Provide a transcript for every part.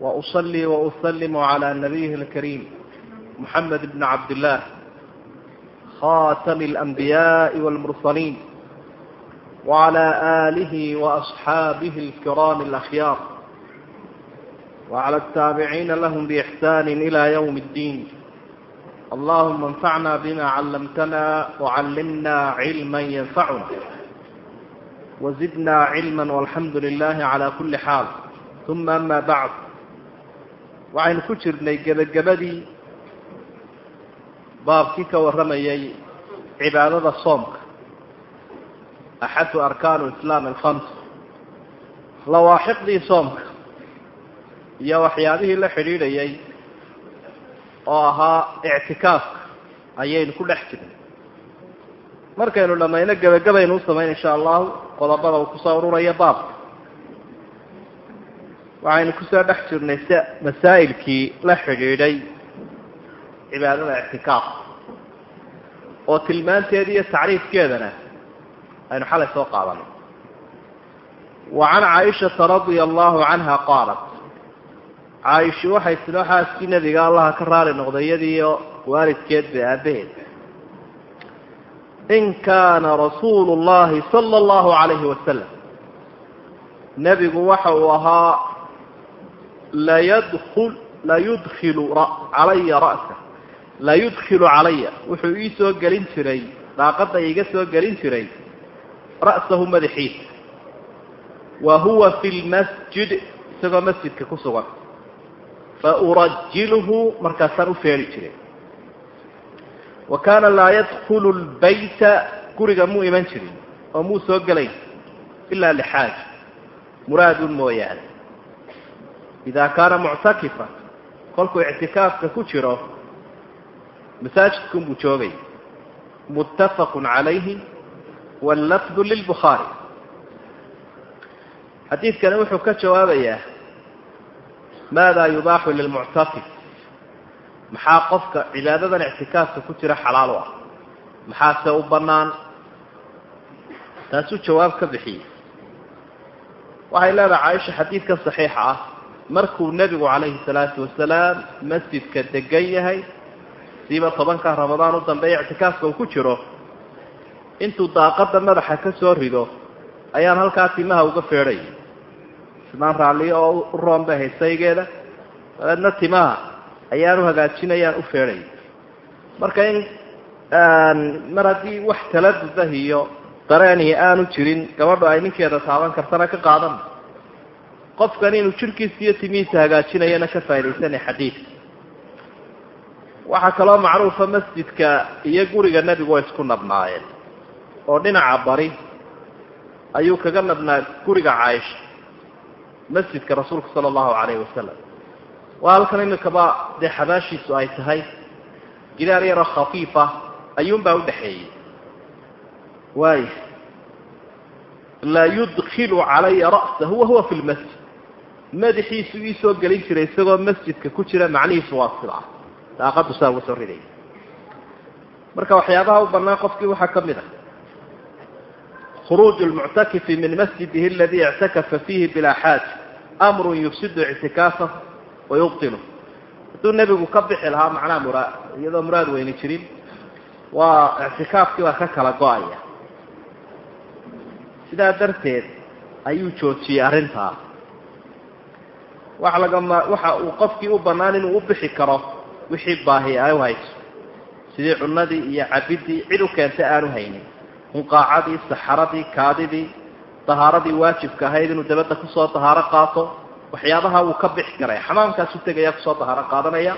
وأصلي وأسلم على نبيه الكريم محمد بن عبد الله خاتم الأنبياء والمرسلين وعلى آله وأصحابه الكرام الأخيار وعلى التابعين لهم بإحسان إلى يوم الدين اللهم انفعنا بما علمتنا وعلمنا علما ينفعنا وزدنا علما والحمد لله على كل حال ثم أما بعد waxaynu ku jirnay gebagabadii baabkii ka warramayay cibaadada soomka. Axadu arkaanu islaam alkhams. Lawaaxiqdii soomka iyo waxyaabihii la xidhiidhayay oo ahaa ictikaafka ayaynu ku dhex jirnay. Markaynu dhammayno gebagabaynu u samayn insha allahu qodobada uu ku soo ururaya baabka waxaynu ku soo dhex jirnay masaa'ilkii la xidhiidhay cibaadada ictikaafka oo tilmaanteeda iyo tacriifkeedana aynu xalay soo qaadanay. Wa can caaishata radia allahu canha qaalat caaisha waxay tilo xaaskii nebiga allaha ka raali noqday iyadiiyo waalidkeedba aabbaheed. In kaana rasuulu llahi sala allahu calayhi wasalam nebigu waxa uu ahaa ra'sa. Layudkilu calaya. Wuxuu ii soo gelin jiray. Daaqadda iga soo gelin jiray. Ra'sahu madaxiisa wa huwa fi lmasjid isagoo masjidka ku sugan. Fa urajilhu markaasaan u feeri jiray. Wa kaana laa yadkulu lbayta guriga muu iman jirin oo muu soo gelayn ilaa lixaaja muraadun mooyaane idaa kaana muctakifa kolkuu ictikaafka ku jiro masaajidkunbuu joogay muttafaqun calayhi wallafdu lilbukhaari xadiidkani wuxuu ka jawaabayaa maada yubaaxu lilmuctakif maxaa qofka cibaadadan ictikaafka ku jira xalaal u ah maxaase u bannaan taasuu jawaab ka bixiyey waxay leedahay caaisha xadiidka saxiixa ah markuu nebigu calayhi salaatu wasalaam masjidka degan yahay siiba tobanka ramadaan u dambeeya ictikaafka uu ku jiro intuu daaqadda madaxa ka soo rido ayaan halkaa timaha uga feedhay. Ismaan raalliyo oo u roonba haysaygeeda dabeedna timaha ayaan u hagaajinayaan u feedhay. Marka in mar haddii wax taladudah iyo dareenihi aanu jirin gabadhu ay ninkeeda taaban kartana ka qaadan qofkan inuu jirhkiisa iyo timihiisa hagaajinayana ka faaidaysanay xadiidka waxaa kaloo macruufa masjidka iyo guriga nebigu way isku nabnaayeen oo dhinaca bari ayuu kaga nabnaa guriga caaisha masjidka rasuulka sala allahu calayhi wasalam waa halkan imikaba dee xabaashiisu ay tahay gidaar yaroo khafiifa ayuunbaa udhaxeeyey waaya la yudkilu calaya ra'sahu wahuwa fi lmasjid madaxiisu ii gelin jiray isagoo masjidka ku jira macnihiisu waa sidaa daaqadu saa uga soo ridaya marka waxyaabaha u bannaan qofkii waxaa ka mid ah. Khuruuju lmuctakifi min masjidihi aladii ictakafa fiihi bilaa xaaja amrun yufsidu ictikaafahu wa yubtilu hadduu nebigu ka bixi lahaa macnaha muraad iyadoo muraad weyni jirin waa ictikaafkii baa ka kala go'aya. Sidaa darteed ayuu joojiyey arrintaa waxa uu qofkii u bannaan inuu u bixi karo wixii baahi ay u hayso sidii cunadii iyo cabidii cid u keentay aanu haynin. Hunqaacadii saxaradii kaadidii dahaaradii waajibka ahayd inuu dabadda ku soo dahaaro qaato waxyaabaha wuu ka bixi karaya xamaamkaasu tegaya ku soo dahaaro qaadanaya.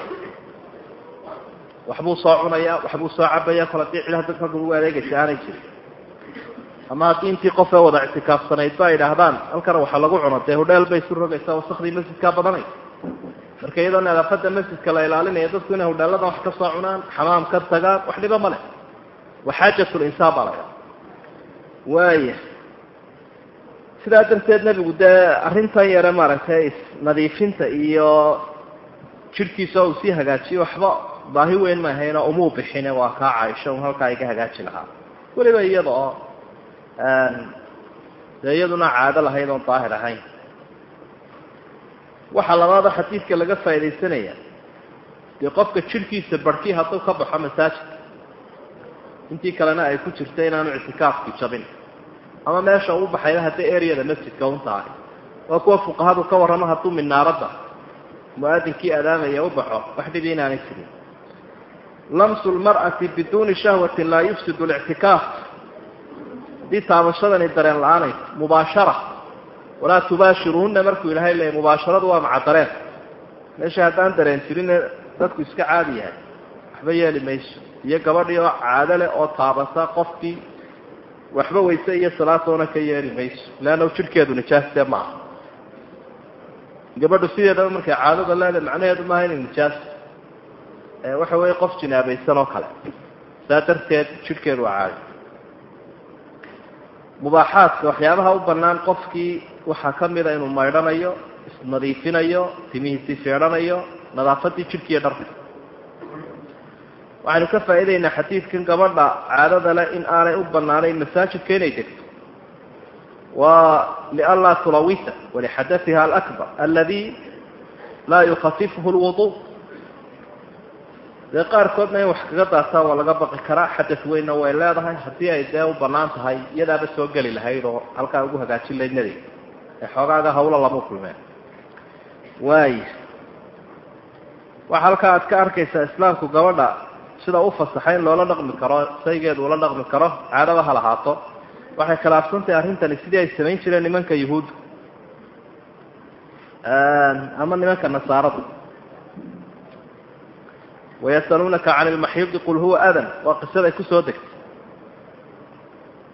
Waxbuu soo cunaya waxbuu soo cabaya kol haddii hadda ragga ugu adeegaysa aanay jirin ama haddii intii qof ee wada ictikaafsanayd ba idhaahdaan halkana waxa lagu cuno dee hudheel bay isu rogaysaa wasakdii masjidkaa badanay. Marka iyadoo nadaafada masjidka la ilaalinaya dadku inay hudheeladan wax ka soo cunaan xamaam ka tagaan wax dhiba ma leh. Wa xaajat linsaan baa laga waaya sidaa darteed nebigu dee arrintan yare maaragtay isnadiifinta iyo jidhkiisa uu sii hagaajiyo waxba baahi weyn ma ahaynoo umuu bixine waa kaa caaisho un halkaa iga hagaaji lahaa. Weliba iyada oo dee iyaduna caado lahayd oon daahir ahayn. Waxaa labaada xadiidka laga faaidaysanaya dee qofka jidhkiisa barhkii hadduu ka baxo masaajidka intii kalena ay ku jirta inaanu ictikaafki jabin. Ama meesha uu baxayna haddii areada masjidka un tahay waa kuwa fuqahadu ka warramo hadduu minaaradda mu'aadinkii adaamaya u baxo wax dhibi inaanay jirin. Lamsu lmar'ati biduuni shahwatin laa yufsidu lictikaaf haddii taabashadani dareen la'aanay mubaashara. Walaa tubaashiruhunna markuu ilaahay leeyay mubaasharadu waa maca dareen. Meesha haddaan dareen jirin dadku iska caadi yahay. Waxba yeeli mayso. Iyo gabadhii oo caado leh oo taabata qofkii waxba weyse iyo salaatoona ka yeeli mayso. Leanna jidhkeedu nijaastee ma aha. Gabadhu sideedaba markay caadada leedahay macnaheedu maaha inay nijaas waxa weeye qof jinaabaysan oo kale. Saa darteed jidhkeedu waa caadi mubaaxaadka waxyaabaha u bannaan qofkii waxaa ka mida inuu maydhanayo isnadiifinayo timihiisii feedhanayo nadaafadii jidhkiiyo dharka. Waxaynu ka faa'iidaynaa xadiidkan gabadha caadada leh in aanay u bannaanayn masaajidka inay degto. Wa lianlaa tulawisa walixadaiha alakbar aladi laa yukhafifuhu lwudu dee qaarkoodna in wax kaga daataan waa laga baqi karaa. Xadad weynna way leedahay. Haddii ay dee u bannaan tahay iyadaaba soo geli lahayd oo halkaa ugu hagaajin nadi ee xoogaaga hawlo lama kulmeen. Waay. Waxa halkaa aad ka arkaysaa islaamku gabadha sida u fasaxay loola dhaqmi karo saygeedu ula dhaqmi karo caadaba ha lahaato. Waxay khilaafsantahay arrintani sidii ay samayn jireen nimanka yuhuudda ama nimanka nasaarada wayasaluunaka can ilmaxiidi qul huwa adan waa qisaday ku soo degtay.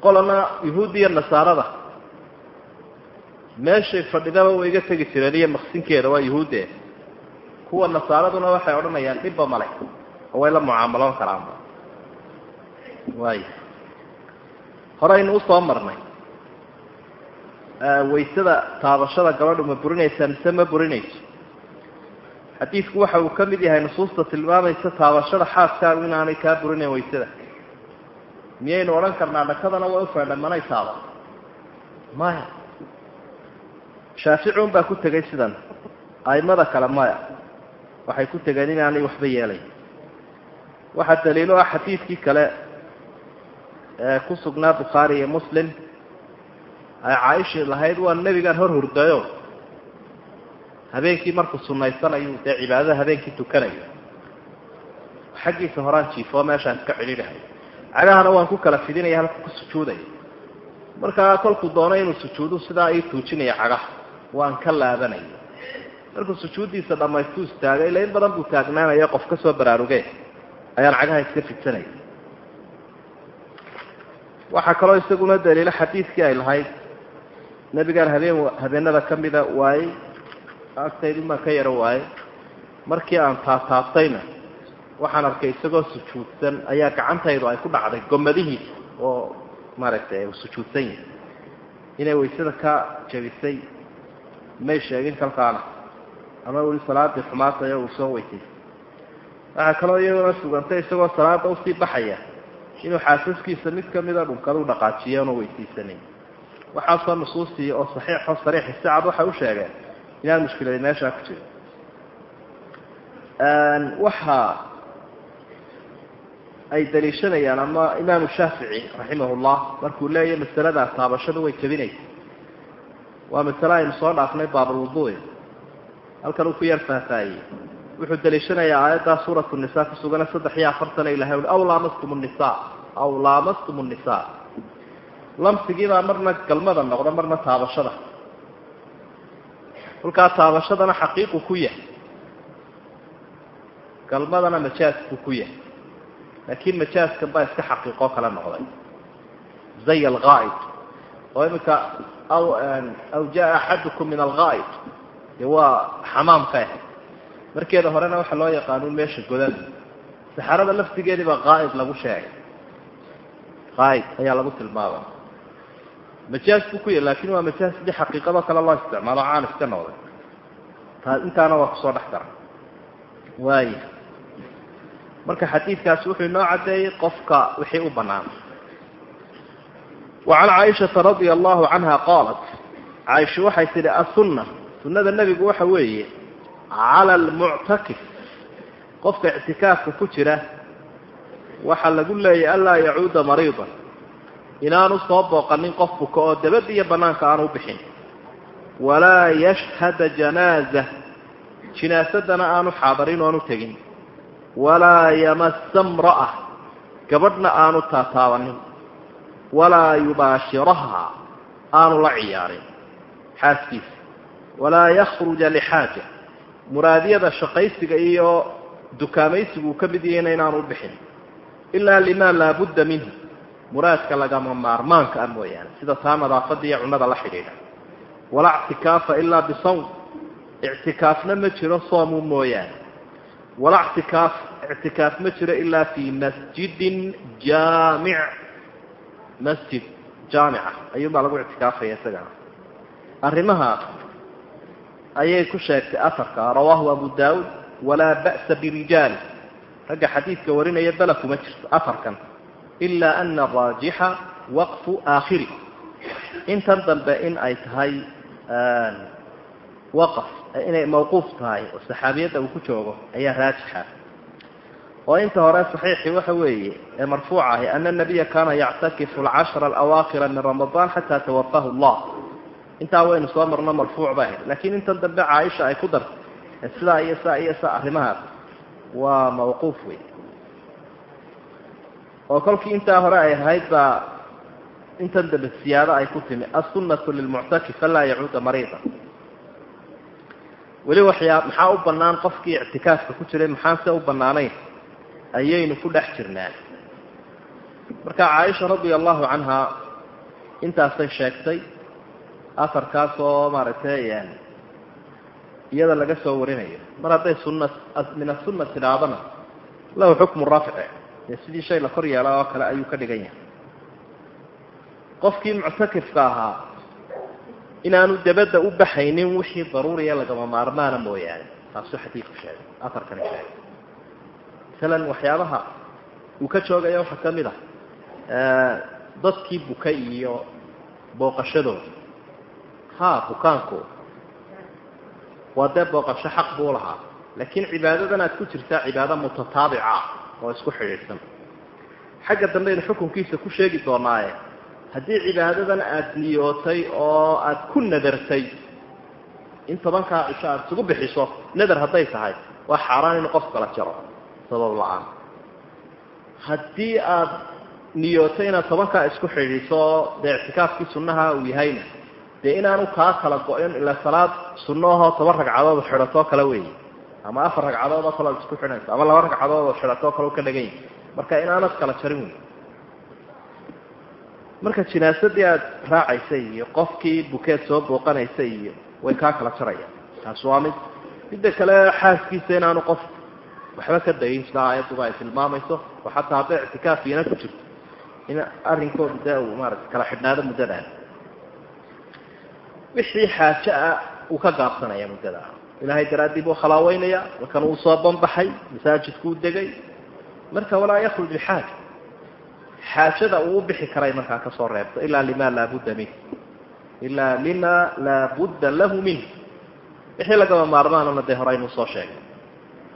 qolana yuhuudda iyo nasaarada meeshay fadhidaba way iga tegi jireen iyo maqsinkeeda waa yuhuudde kuwa nasaaraduna waxay odhanayaan dhibba male oo way la mucaamaloon karaanba. waay. horeynu u soo marnay waysada taabashada gabadhu ma burinaysaa mise ma burinayso xadiidku waxa uu ka mid yahay nusuusta tilmaamaysa taabashada xaaskaagu inaanay kaa burinayn waysada. Miyaynu odhan karnaa dhakadana way ufeedhan manay taaba. Maya. Shaafici un baa ku tegay sidan. Aimada kale maya. Waxay ku tegeen inaanay waxba yeelayn. Waxaa daliilo ah xadiidkii kale ee ku sugnaa bukhaari iyo muslim. Ay caaishii lahayd waa nebigaan hor hurdayo habeenkii markuu sunaysanayu dee cibaadada habeenkii tukanayo xaggiisa horaan jiifoo meeshaan iska cidhiidhahay cagahana waan ku kala fidinaya halka ku sujuudaya markaa kolkuu doonay inuu sujuudu sidaa ii tuujinaya cagaha waan ka laabanaya markuu sujuuddiisa dhammaystuu istaagay ila in badan buu taagnaanaya qof ka soo baraarugee ayaan cagaha iska fidsanaya waxaa kaloo isaguna daliilo xadiidkii ay lahayd nebigaan habeen habeenada ka mida waayey agtaydunbaan ka yaro waayey markii aan taataabtayna waxaan arkay isagoo sujuudsan ayaa gacantaydu ay ku dhacday gomadihiisa oo maaragtay sujuudsan yihi inay waysada ka jabisay may sheegin kalkaana. Ama weli salaadii xumaatayo uu soo weysay waxaa kaloo iyaduna sugantay isagoo salaada u sii baxaya inuu xaasaskiisa mid kamida u dhaqaajiya oona weysiisanin waxaasoo nusuustii oo saxiixo sariixi si cad waxay u sheegeen inaan mushkiladi meeshaa ku jiro waxa ay daliishanayaan ama imaamu shaafici raximah llah markuu leeyahy masalada taabashadu way jabinaysa waa masale aynu soo dhaafnay baabulwuduui halkan uu ku yar faahfaahiyey wuxuu daliishanayaa aayaddaa suuratu nisa ku sugana saddex iyo afartana ilahay ui aw laamastum nisa aw laamastum nisa lamsigiibaa marna galmada noqda marna taabashada kolkaa taabashadana xaqiiqu ku yahay. Galmadana majaas buu ku yahay. Laakiin majaaskan baa iska xaqiiqoo kale noqday. Zay alghaa'id oo iminka aw aw jaa axadukum min alghaa'id. Dee waa xamaamka ah markeeda horena waxaa loo yaqaanuun meesha godan saxarada laftigeedii baa qaa'id lagu sheegay. Qaa'id ayaa lagu tilmaamay majaas buu ku yahy laakiin waa majaas sidii xaqiiqado kale loo isticmaalo caan iska noqday. Taa intaana waa ku soo dhex daray. Waaya marka xadiidkaasi wuxuu inoo caddeeyey qofka wixii u bannaan. Wa can caaishata radia allahu canha qaalat caaisha waxay tidhi asunna sunnada nebigu waxa weeye cala almuctakif qofka ictikaafka ku jira waxaa lagu leeyahy anlaa yacuuda mariidan inaanu soo booqanin qof buka oo dabad iyo bannaanka aanu u bixin. Walaa yashhada janaaza jinaasadana aanu xaadarin oanu tegin. Walaa yamassa mra'a gabadhna aanu taataabanin. Walaa yubaashiraha aanu la ciyaarin. Xaaskiisa walaa yakhruja lixaaja muraadiyada shaqaysiga iyo dukaamaysigu uu ka mid yahayna inaanu u bixin. Ilaa limaa laabudda minhu muraadka lagama maarmaanka ah mooyaane. Sida taa nadaafada iyo cunnada la xidhiidha. Walaa ictikaafa ilaa bisawm. Ictikaafna ma jiro soomu mooyaane. Walaa ictikaaf ictikaaf ma jiro ilaa fii masjidin jaamic. Masjid jaamica ayuunbaa lagu ictikaafaya isagana. Arrimaha ayay ku sheegtay afarka rawaahu abu daawuud walaa ba'sa birijaal ragga xadiidka warinaya bala kuma jirto afarkan ilaa ana araajixa waqfu aakhiri intan dambe in ay tahay waqf inay mawquuf tahay oo saxaabiyadda uu ku joogo ayaa raajixa oo inta hore saxiixii waxa weeye ee marfuuca ahi ana nabiya kaana yactakifu alcashra alawaakhira min ramadaan xataa tawafahu allah intaa waynu soo marno marfuuc ba ahayd laakiin intan dambe caaisha ay ku dartay sidaa iyo saa iyo saa arrimahaas waa mawquuf wey oo kolkii intaa hore ay ahayd baa intan dambe siyaado ay ku timi assunnatu lilmuctakif anlaa yacuuda mariida weli waxyaa maxaa u bannaan qofkii ictikaafka ku jiray? Maxaan se u bannaanayn? Ayaynu ku dhex jirnaa. Marka caaisha radia allahu canha intaasay sheegtay afarkaas oo maaragtay iyada laga soo warinayo mar hadday sunna min asunna tidhaadana lahu xukmu rafci sidii shay la kor yeela oo kale ayuu ka dhigan yahay. Qofkii muctakifka ahaa inaanu dabadda u baxaynin wixii daruuriya lagama maarmaana mooyaane. Taasuu xadiidku sheegay afarkani sheegay. Masalan waxyaabaha uu ka joogaya waxaa ka mid ah dadkii bukay iyo booqashadooda. Ha bukaanku waa dee booqasho xaq buu lahaa laakiin cibaadadan aad ku jirtaa cibaado mutataabica oo isku xidhiidhsan. Xagga dambaynu xukunkiisa ku sheegi doonaaye haddii cibaadadan aada niyootay oo aada ku nadartay in tobankaa cisho aada isugu bixiso nadar hadday tahay waa xaaraan inuu qof kala jaro. Sabab la'aan. Haddii aada niyootay inaad tobankaa isku xidhiiso dee ictikaafkii sunnaha uu yahayna dee inaanu kaa kala go-in ila salaad sunno ahoo toban ragcadood xidhatoo kale weeye ama afar ragcadood oo kale isku xidhanayso ama laba ragcadood oo xidhatoo kale u ka dhagan yahay marka inaanad kala jarin wey marka jinaasadii aada raacaysay iyo qofkii bukeed soo booqanaysay iyo way kaa kala jarayaan. Taas waa mid midda kale xaaskiisa inaanu qof waxba ka dayin sida aayadduba ay tilmaamayso. Oo xataa hadday ictikaafiyana ku jirto. In arrinkooda dee uu maarata kala xidhnaado muddadaa wixii xaaje ah uu ka gaabsanaya muddada ilaahay daraaddii buu khalaaweynaya markan uu soo banbaxay masaajidkuu degay. Marka walaa yakruj lixaaja xaajada uu u bixi karay markaa ka soo reebto ilaa lima laabudda minh ilaa lima laabudda lahu minh wixii lagama maarmaanana dee hore aynuu soo sheegay.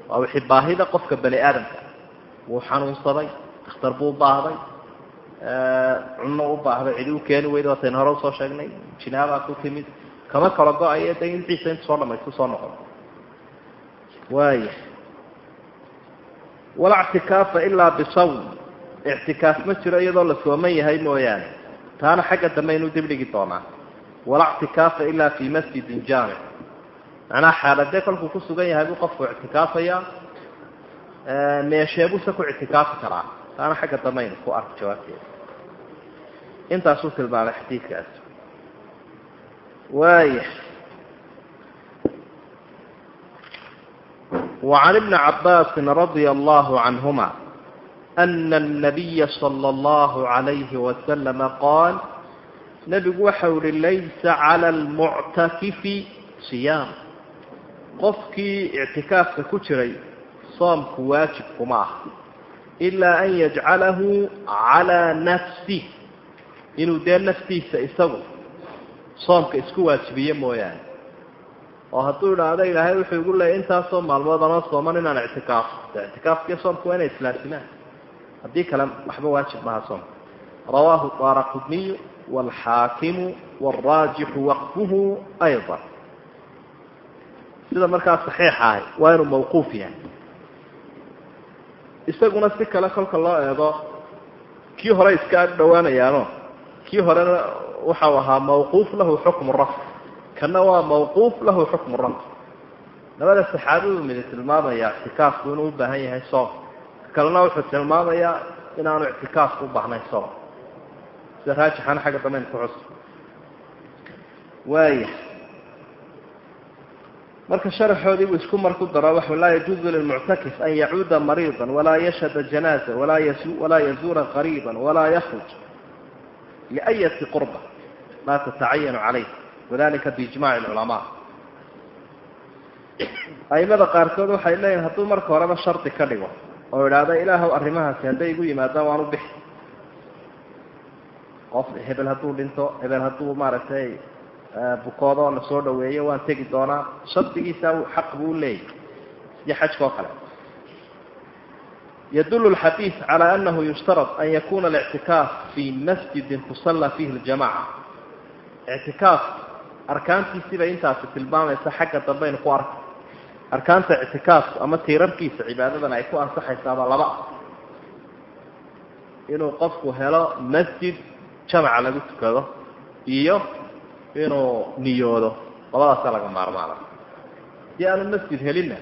Waa wixii baahida qofka bani aadamka wuu xanuunsaday dakhtar buu baahday cunno u baahday cidi u keeni weyda waataynu hore u soo sheegnay. Jinaabaa ku timid kama kala go'ayo de intiisa intu soo dhamaystu soo noqon. Waaya walaa ctikaafa ilaa bisawm. Ictikaaf ma jiro iyadoo la sooman yahay mooyaane. Taana xagga dambe inuu dibdhigi doonaa. Walaa ctikaafa ilaa fii masjidin jaamic macnaha xaaladee kolkuu ku sugan yahay buu qofku ictikaafayaa meesheebuuse ku ictikaafi karaa? Taana xagga dambe aynu ku arko jawaabteeda. Intaasuu tilmaamay xadiidkaas waaya وعن ابن عباس رضي الله عنهما أن النبي صلى الله عليه وسلم قال نبgu waxa uhi laysa عlى الmuctakifi صiyaam qofkii اctikaafka ku jiray soomku waajib kuma ah إilaa an yajcalahu عalى nafsih inuu dee naftiisa isagu soomka isku waajibiye mooyaane. Oo hadduu idhaahdo ilaahay wuxuu igu leeyay intaasoo maalmood anoo sooman inaan ictikaafo de ictikaafkiiyo soomku waa inay islaamsimaan haddii kale waxba waajib maha soomka. Rawaahu daara qudniyu waalxaakimu waalraajixu waqfuhu ayضa sida markaa saxiixa ahi waa inuu mawquuf yahay. Isaguna si kale kolka loo eego kii hore iska ag kii horena waxau ahaa mawquuf lahu xukmu rafc kana waa mawquuf lahu xukmu rafc labada saxaabadu midi tilmaamaya ictikaafku inuu u baahan yahay soom. Kalena wuxuu tilmaamayaa inaanu ictikaafku u baahnayn soom. Sida raajixana xagga dambeyn ku cus waaya marka sharaxoodii buu isku mar ku daro waxu laa yajuuzu lilmuctakif an yacuuda mariidan walaa yashhada janaaza walaa yazuura qariiba walaa yakruj liayati qurba laa tatacayanu calayh wadalika biijmaci lculamaa aimada qaarkood waxay leeyihiin hadduu marka horeba shardi ka dhigo oo idhaahda ilaahw arrimahaasi hadday igu yimaadaan waan u bixi qof hebel hadduu dhinto hebel hadduu maaragtay bukoodo la soo dhaweeyo waan tegi doonaa shardigiisa xaq buu leeyahy sidii xajka oo kale yadul lxadiid cala anahu yushtarad an yakuna alictikaaf fi masjidin tusalla fihi ljamaca ictikaaf arkaantiisiibay intaasi tilmaamaysa xagga dambaynu ku arka. Arkaanta ictikaafku ama tiirarkiisa cibaadadan ay ku ansaxaysaaba laba. Inuu qofku helo masjid jamaca lagu tukado iyo inuu niyoodo. Labadaasa laga maarmaana haddii aanu masjid helinna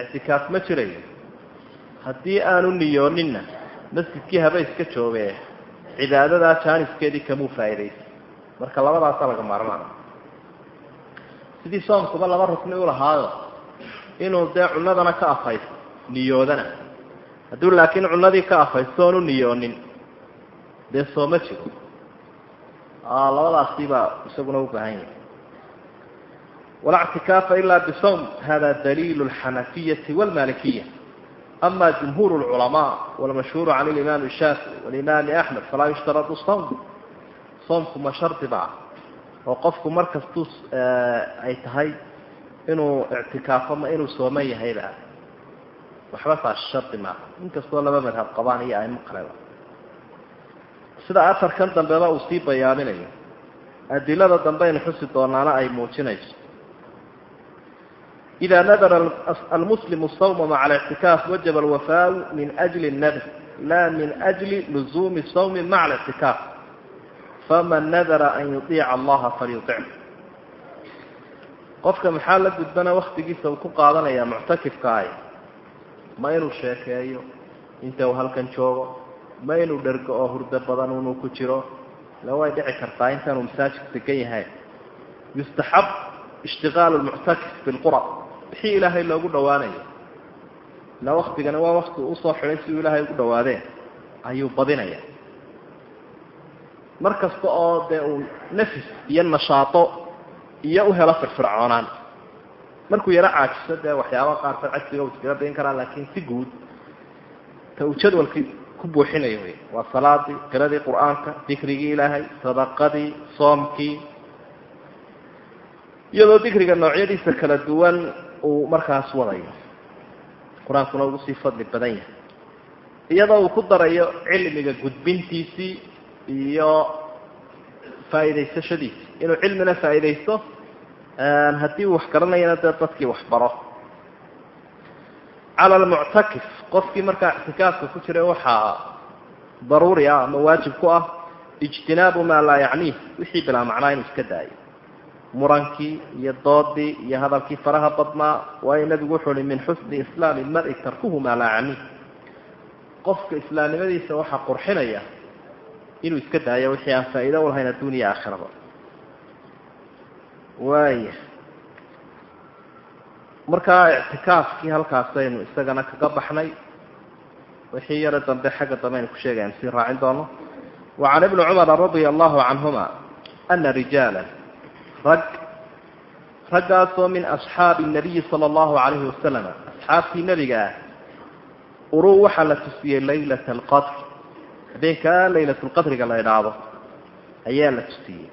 ictikaaf ma jirayo haddii aanu niyooninna masjidkii haba iska joogee cibaadadaa jaaniskeedii kamuu faa'iidaysa marka labadaasa laga maarmaana sidii soomkuba laba rukni u lahaayo inuu dee cunadana ka afaysto niyoodana. Hadduu laakiin cunadii ka afaysto niyoonin dee sooma jiro. Labadaasiibaa isaguna u baahan yahay walaa ctikaafa ila bisawm hada daliilu alxanafiyati walmalikiya ama jumhuur lculamaa walmashhuuru can ilimaam shaafici walimaami axmed falaa yushtaradu sawm soomku ma shardiba ah oo qofku markastuu eh, ay tahay inuu ictikaafo ma inuu sooman yahayba ah waxba taas shardi maaha inkastoo laba madhab qabaan iyo aimo kaleba sida afarkan dambeba uu sii bayaaminayo adilada dambe xusi doonaana ay muujinayso. Ida nadara almuslimu sawma maca alictikaaf wajaba alwafaau min ajli nadr laa min ajli luzuumi sawmi maca alictikaaf faman nadara an yuطiica allaha falyuطic qofka maxaa la gudbana waktigiisa uu ku qaadanaya muctakifka ay? Ma inuu sheekeeyo inta uu halkan joogo ma inuu dhergo oo hurdo badan inuu ku jiro ila way dhici kartaa intaanuu masaajidka degan yahay. Yustaxab ishtiqaalu lmuctakif bilqura. Wixii ilaahay loogu dhawaanayo ilaa waktigani waa wakti u soo xidhay si uu ilaahay ugu dhawaadeen ayuu badinaya mar kasta oo dee uu nafis iyo nashaato iyo u helo firfircoonaan. Markuu yaro caajiso dee waxyaaba qaarkood cajsiga u iskaga dayn karaa laakiin si guud ta uu jadwalkii ku buuxinayo wey waa salaadii qiradii qur'aanka dikrigii ilaahay sadaqadii soomkii. Iyadoo dikriga noocyadiisa kala duwan uu markaas wadayo. Qur'aankuna ugu sii fadli badan yahay. Iyadoo uu ku darayo cilmiga gudbintiisii iyo faa'iidaysashadiisii inuu cilmina faa'iidaysto haddii uu wax garanayana dee dadkii wax baro. Cala almuctakif qofkii markaa ictikaafka ku jiray waxaa daruuri ah ama waajib ku ah ijtinaabu maa laa yacniih wixii bilaa macnaa inuu iska daayo. Murankii iyo doodii iyo hadalkii faraha badnaa waayo nebigu wuxuu uhi min xusni islaami mari tarkuhu maa laa yacniih qofka islaamnimadiisa waxaa qurxinaya inuu iska daayo wixii aan faa'iido u lahayn adduun iyo aakhiraba. Waaya markaa ictikaafkii halkaasaynu isagana kaga baxnay wixii yaro dambe xagga dambe aynu ku sheegaynu sii raacin doono. Wa can ibni cumara radia allahu canhuma ana rijaala rag raggaasoo min asxaabi nabiyi sala allahu calayhi wasalam asxaabtii nebiga ah uruu waxaa la tusiyey laylata alqadr habeenkaa laylatulqadriga la idhaahdo ayaa la tusiyey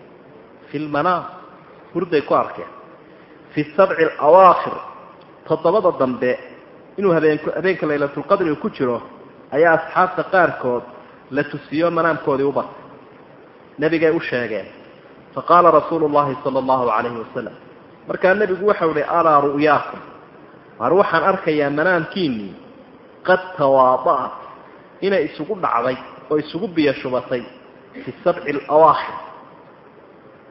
fi lmanaam hurday ku arkeen. Fi sabci alawaakhir toddobada dambe inuu habeenk habeenka laylatulqadriga ku jiro ayaa asxaabta qaarkood la tusiyo manaamkoodii u batay nebigay u sheegeen. Faqaala rasuulu llahi sala allahu calayhi wasalam markaa nebigu waxau ihi alaa ru'yaakum? Waar waxaan arkayaa manaamkiinnii qad tawaada'at inay isugu dhacday oo isugu biyo shubatay fi sabci alawaakhir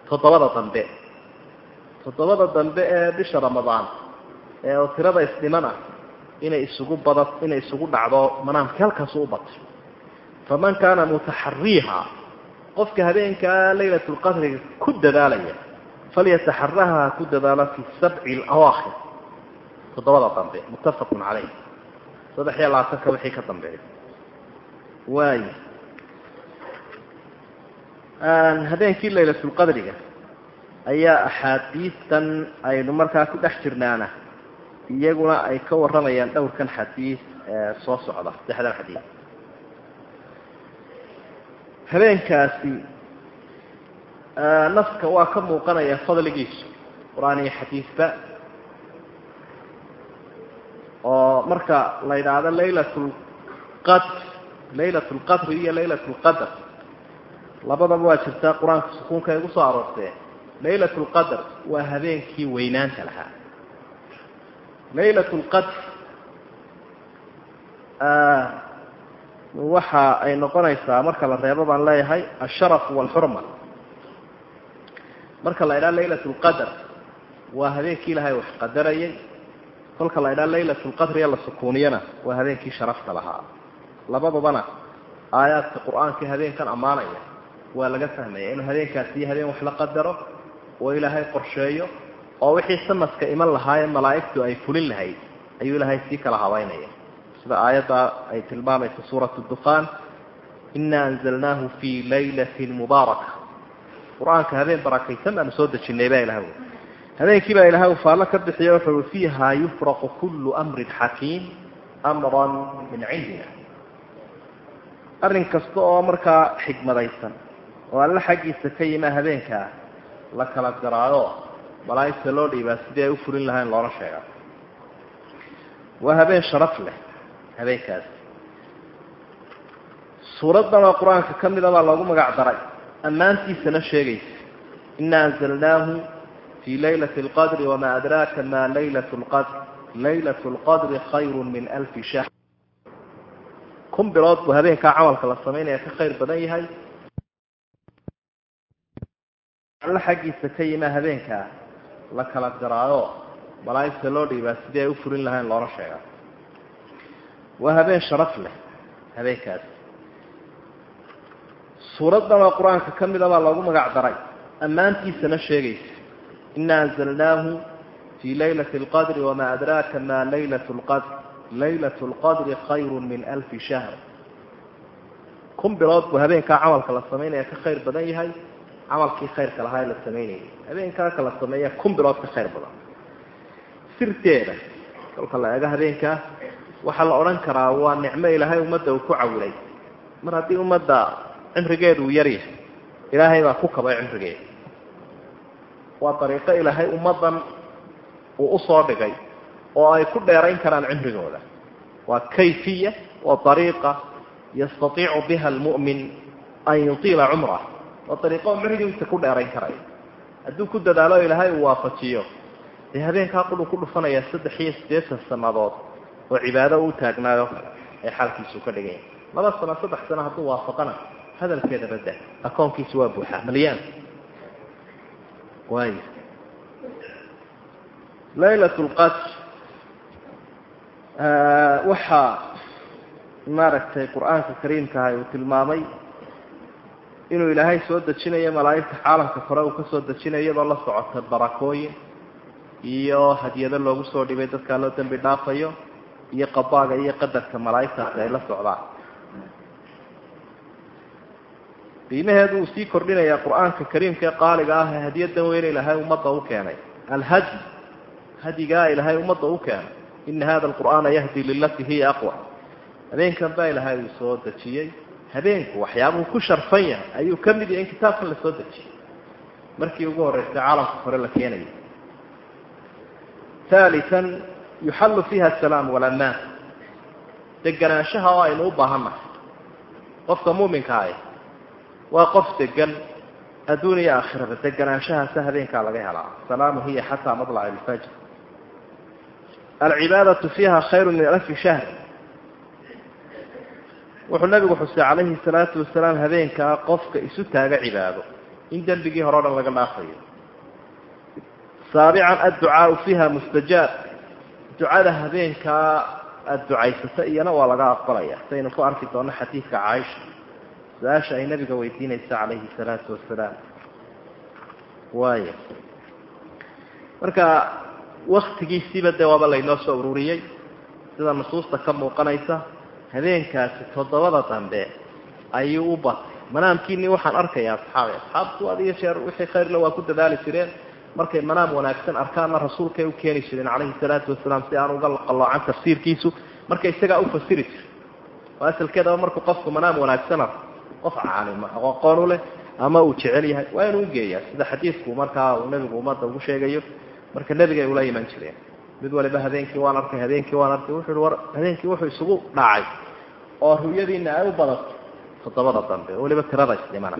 toddobada dambe. Toddobada dambe ee bisha ramadaan ee oo tirada isdhiman inay isugu bada inay isugu dhacdo manaamkii halkaasu u batay. Faman kaana mutaxariiha qofka habeenkaa laylatulqadriga ku dadaalaya falyataxaraha ku dadaalo fi sabci alawaakhir toddobada dambe muttafaqun caleyh saddex iyo labaatanka wixii ka dambeeya. Waayo habeenkii laylatulqadriga ayaa axaadiistan aynu markaa ku dhex jirnaana iyaguna ay ka warramayaan dhowrkan xadiis ee soo socda saddexdan xadiis. Habeenkaasi naska waa ka muuqanaya fadligiisu qur'aan iyo xadiisba oo marka la yidhaahdo laylat lqadr laylat lqadri iyo laylat lqadr labadaba waa jirtaa qur'aanka sukuunka ay gu soo aroortee. Laylat lqadr waa habeenkii weynaanta lahaa. Laylat lqadr waxa ay noqonaysaa marka la reebo baan leeyahay asharaf walxurma. Marka la idhaha laylat lqadr waa habeenkii ilahay wax qadarayay kolka la idhaha laylat lqadriya la sukuuniyana waa habeenkii sharafta lahaa. Labadabana aayaadka qur'aanka habeenkan ammaanaya waa laga fahmaya inuu habeenkaasiyo habeen wax la qadaro oo ilaahay qorsheeyo oo wixii sanadka iman lahaayee malaa'igtu ay fulin lahayd ayuu ilaahay sii kala habaynaya sida aayadda ay tilmaamayso suurat dukhaan ina anzalnaahu fii laylatin mubaaraka qur'aanka habeen barakaysan baanu soo dejinay baa ilaha habeenkii baa ilahay faallo ka bixiya wuxuu ui fiiha yufraqu kullu amrin xakiim amran min cindina. Arrin kasta oo markaa xigmadaysan oo alle xaggiisa ka yima habeenkaa la kala garaayo malaa'igta loo dhiibaa sidii ay u fulin lahayn loola sheega. Waa habeen sharaf leh habeenkaasi suuraddan oo qur'aanka ka mida baa loogu magac daray. Ammaantiisana sheegaysa. Ina anzalnaahu fii laylati alqadri wamaa adraaka ma laylat lqadr laylat lqadri khayru min alfi shahr. Kun bilood buu habeenkaa camalka la samaynaya ka khayr badan yahay alle xaggiisa ka yima habeenkaa la kala garaayo malaa'igta loo dhiibaa sidii ay u fulin lahayn loola sheega. Waa habeen sharaf leh habeenkaasi suuraddan oo qur'aanka ka mida baa loogu magac daray. Ammaantiisana sheegaysa. Ina anzalnaahu fii laylati alqadri wamaa adraaka ma laylat lqadr laylat lqadri khayru min alfi shahr. Kun bilood buu habeenkaa camalka la samaynaya ka khayr badan yahay camalkii khayrka lahaa ee la samaynayay habeenkaa ka la sameeya kun bilood ka khayr badan. Sirteeda kolka la eego habeenkaa waxaa la odhan karaa waa nicmo ilaahay ummadda uu ku cawilay. Mar haddii ummadda cimrigeedu uu yaryahay ilaahay baa ku kabay cimrigeeda waa dariiqo ilaahay ummaddan uu u soo dhigay oo ay ku dheerayn karaan cimrigooda. Waa kayfiya waa dariiqa yastatiicu biha almu'min an yutiila cumrah waa dariiqo cumrigiisa ku dheerayn karaya hadduu ku dadaalo ilaahay uu waafajiyo. Dee habeenkaa qudhu ku dhufanaya saddex iyo siddeetan sannadood oo cibaado u taagnaayo ee xaalkiisu ka dhiganya laba sano saddex sano hadduu waafaqana hadalkeeda badda akoonkiisu waa buuxaa malyaan waay. Laylat lqadr waxaa maaragtay qur'aanka kariimkaha uu tilmaamay inuu ilaahay soo dejinayo malaa'igta caalamka kore uu ka soo iyadoo la socota barakooyin iyo hadyado loogu soo dhibay dadkaa loo dembi dhaafayo iyo qadaaga iyo qadarka malaa'igtaasi ay la socdaan qiimaheedu uu sii kordhinayaa qur'aanka kariimka ee qaaliga ah ee hadiyadan weyne ilaahay ummadda u keenay. Alhadyi hadigaa ilaahay ummadda u keenay. Ina hada alqur'aana yahdi lilatii hiya aqwa. Habeenkan baa ilaahay uu soo dejiyey habeenku waxyaabuhu ku sharfan yahay. Ayuu ka mid yahay in kitaabkan la soo dejiyey markii ugu horreysay caalamka hore la keenayay. Haalian yuxallu fiiha asalaam walamaan deganaanshaha oo aynu u baahannahay. Qofka muuminka ahi waa qof degan adduun iyo aakhiraba deganaanshahaasa habeenkaa laga helaa. Salaamu hiya xataa madlac ilfajr alcibaadatu fiiha khayru min alfi shahr wuxuu nabigu xusay calayhi salaatu wasalaam habeenkaa qofka isu taaga cibaado. In dembigii hore o dhan laga dhaafayo saabican adducaau fiiha mustajaab. Ducada habeenkaa aada ducaysata iyana waa laga aqbalaya. Saynu ku arki doonno xadiidka caaisha. Su'aasha ay nabiga weydiinaysa calayhi salaatu wasalaam. Waaya marka waktigiisiiba dee waaba laynoo soo ururiyey. Sida nusuusta ka muuqanaysa habeenkaasi toddobada dambe ayuu u batay. Manaamkiinii waxaan arkayaa asxaabi asxaabtu had iyo jeer wixii khayrle waa ku dadaali jireen. Markay manaam wanaagsan arkaanna rasuulkay u keeni jireen calayhi salaatu wasalaam si aan uga qaloocan tafsiirkiisu marka isagaa u fasiri jir oo asalkeedaba markuu qofku manaam wanaagsan arko qof caalima aqoon u leh ama uu jecel yahay waa inuu ugeeyaa sida xadiidku markaa uu nebigu ummadda ugu sheegayo marka nebigay ula iman jireen mid waliba habeenkii waan arkay habeenkii waan arkay wuxu war habeenkii wuxuu isugu dhacay oo ruyadiina ay u badato toddobada dambe weliba tirada isdhimana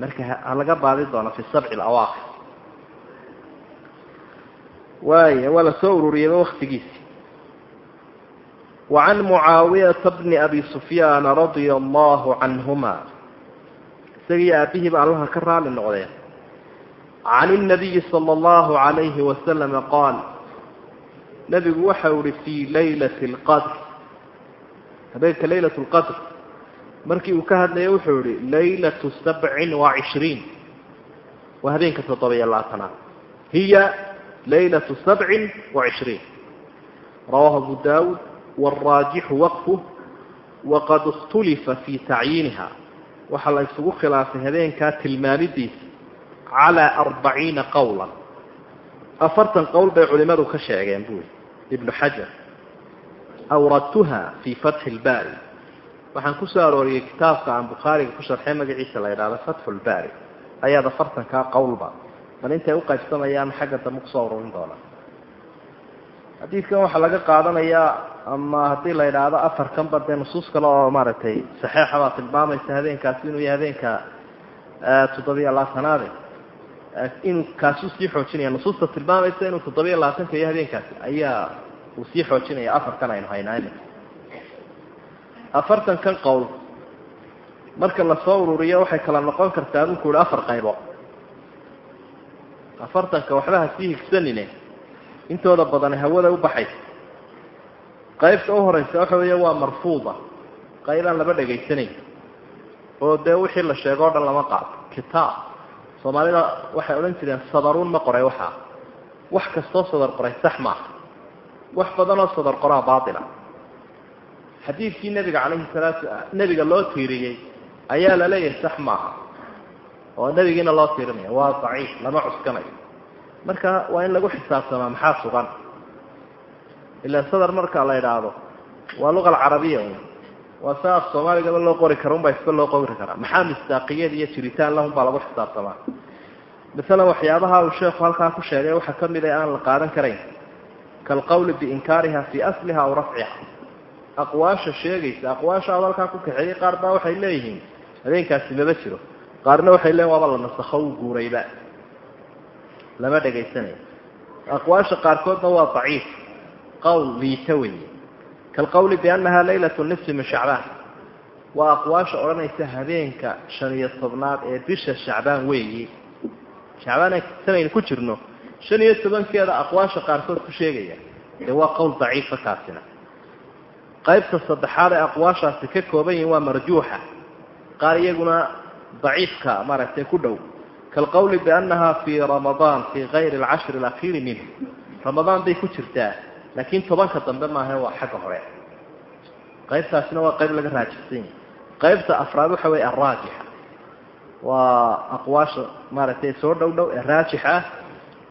marka laga baadi doono fi sabci alawaaqir waaya waa la soo ururiyeyba waktigiisi wa can mucaawiyata bni abi sufyaana radia allahu canhuma. Isagii aabihiiba allaha ka raali noqdeen. Can ilnabiyi sala allahu calayhi wasalama qaal nebigu waxau ihi fii laylati اlqadr habeenka laylat اlqadr markii uu ka hadlaya wuxuu ihi laylatu sabcin wa cishriin waa habeenka toddoba-iyo labaatanaad hiya laylatu sabcin wa cishriin rawahu abu dawud wاraajixu waqfu waqad اkhtulifa fii tacyiiniha waxaa la isugu khilaafay habeenkaa tilmaamidiisa calaa arbaciina qowla afartan qowl bay culimadu ka sheegeen buuri ibnu xajar awradtuha fii fatxi ilbaari waxaan ku soo arooriyey kitaabka aan bukhaariga ku sharxay magaciisa la yidhahdo fatxu lbaari ayaad afartankaa qowlba bal intay uqaybsamayaan xagga dambe ku soo ururin doonaa xadiidkan waxaa laga qaadanayaa ama haddii la yidhaahdo afarkanba dee nusuus kale oo maaragtay saxeixa baa tilmaamaysa habeenkaasi inuu yahay habeenka toddobiyo labaatanaade inuu kaasuu sii xoojinaya nusuusta tilmaamaysa inuu toddobiyo labaatanka iyo habeenkaasi ayaa uu sii xoojinaya afarkan aynu haynaa. Imika afartankan qowl. Marka la soo ururiyo waxay kala noqon kartaa buu ku uhi afar qaybo. Afartanka waxba ha sii higsanine intooda badan hawada u baxaysa qaybta u horeysa waxa weeye waa marfuuda. Qayb aan laba dhegaysanayn. Oo dee wixii la sheego o dhan lama qaato kitaab soomaalida waxay odhan jireen sadaruun ma qoray waxaa wax kastoo sadar qoray sax maaha wax badanoo sadar qoraa baatila xadiidkii nebiga calayhi salaatu nebiga loo tiiriyey ayaa la leeyahay sax maaha oo nebigiina loo tiirinaya waa daciif lama cuskanayo. Marka waa in lagu xisaabtamaa maxaa sugan? Ilaa sadar marka la idhaahdo waa luqa alcarabiya waa sa af soomaaligaba loo qori kara unbaa isba loo qori karaa. Maxaa mistaaqiyad iyo jiritaan lahun baa lagu xisaabtamaa? Masalan waxyaabaha uu sheekhu halkaa ku sheegay waxaa ka mid a aan la qaadan karayn. Kaalqawli biinkaariha fii asliha aw rafciha. Aqwaasha sheegaysa aqwaasha ad halkaa ku kaxeeyey qaar baa waxay leeyihiin habeenkaasi maba jiro. Qaarna waxay leeyihiin waaba la nasakho u guurayba. Lama dhegaysanayo aqwaasha qaarkoodna waa daciif. Qowl liita weeye kaalqawli biannaha laylatu nisfi min shacbaan waa aqwaasha odhanaysa habeenka shan iyo tobnaad ee bisha shacbaan weeyi shacbaan sanaynu ku jirno shan iyo tobankeeda aqwaasha qaarkood ku sheegaya dee waa qowl daciifa kaasina qaybta saddexaad ee aqwaashaasi ka kooban yihiin waa marjuuxa qaar iyaguna daciifka maaragtay ku dhow kaalqawli biannaha fii ramadaan fii kayri alcashri alakhiiri minhu ramadaan bay ku jirtaa laakiin tobanka dambe maaha waa xagga hore. Qaybtaasina waa qayb laga raajixsan yahay qaybta afraad waxa weeye alraajixa waa aqwaasha maaragtay soo dhow dhow ee raajix ah.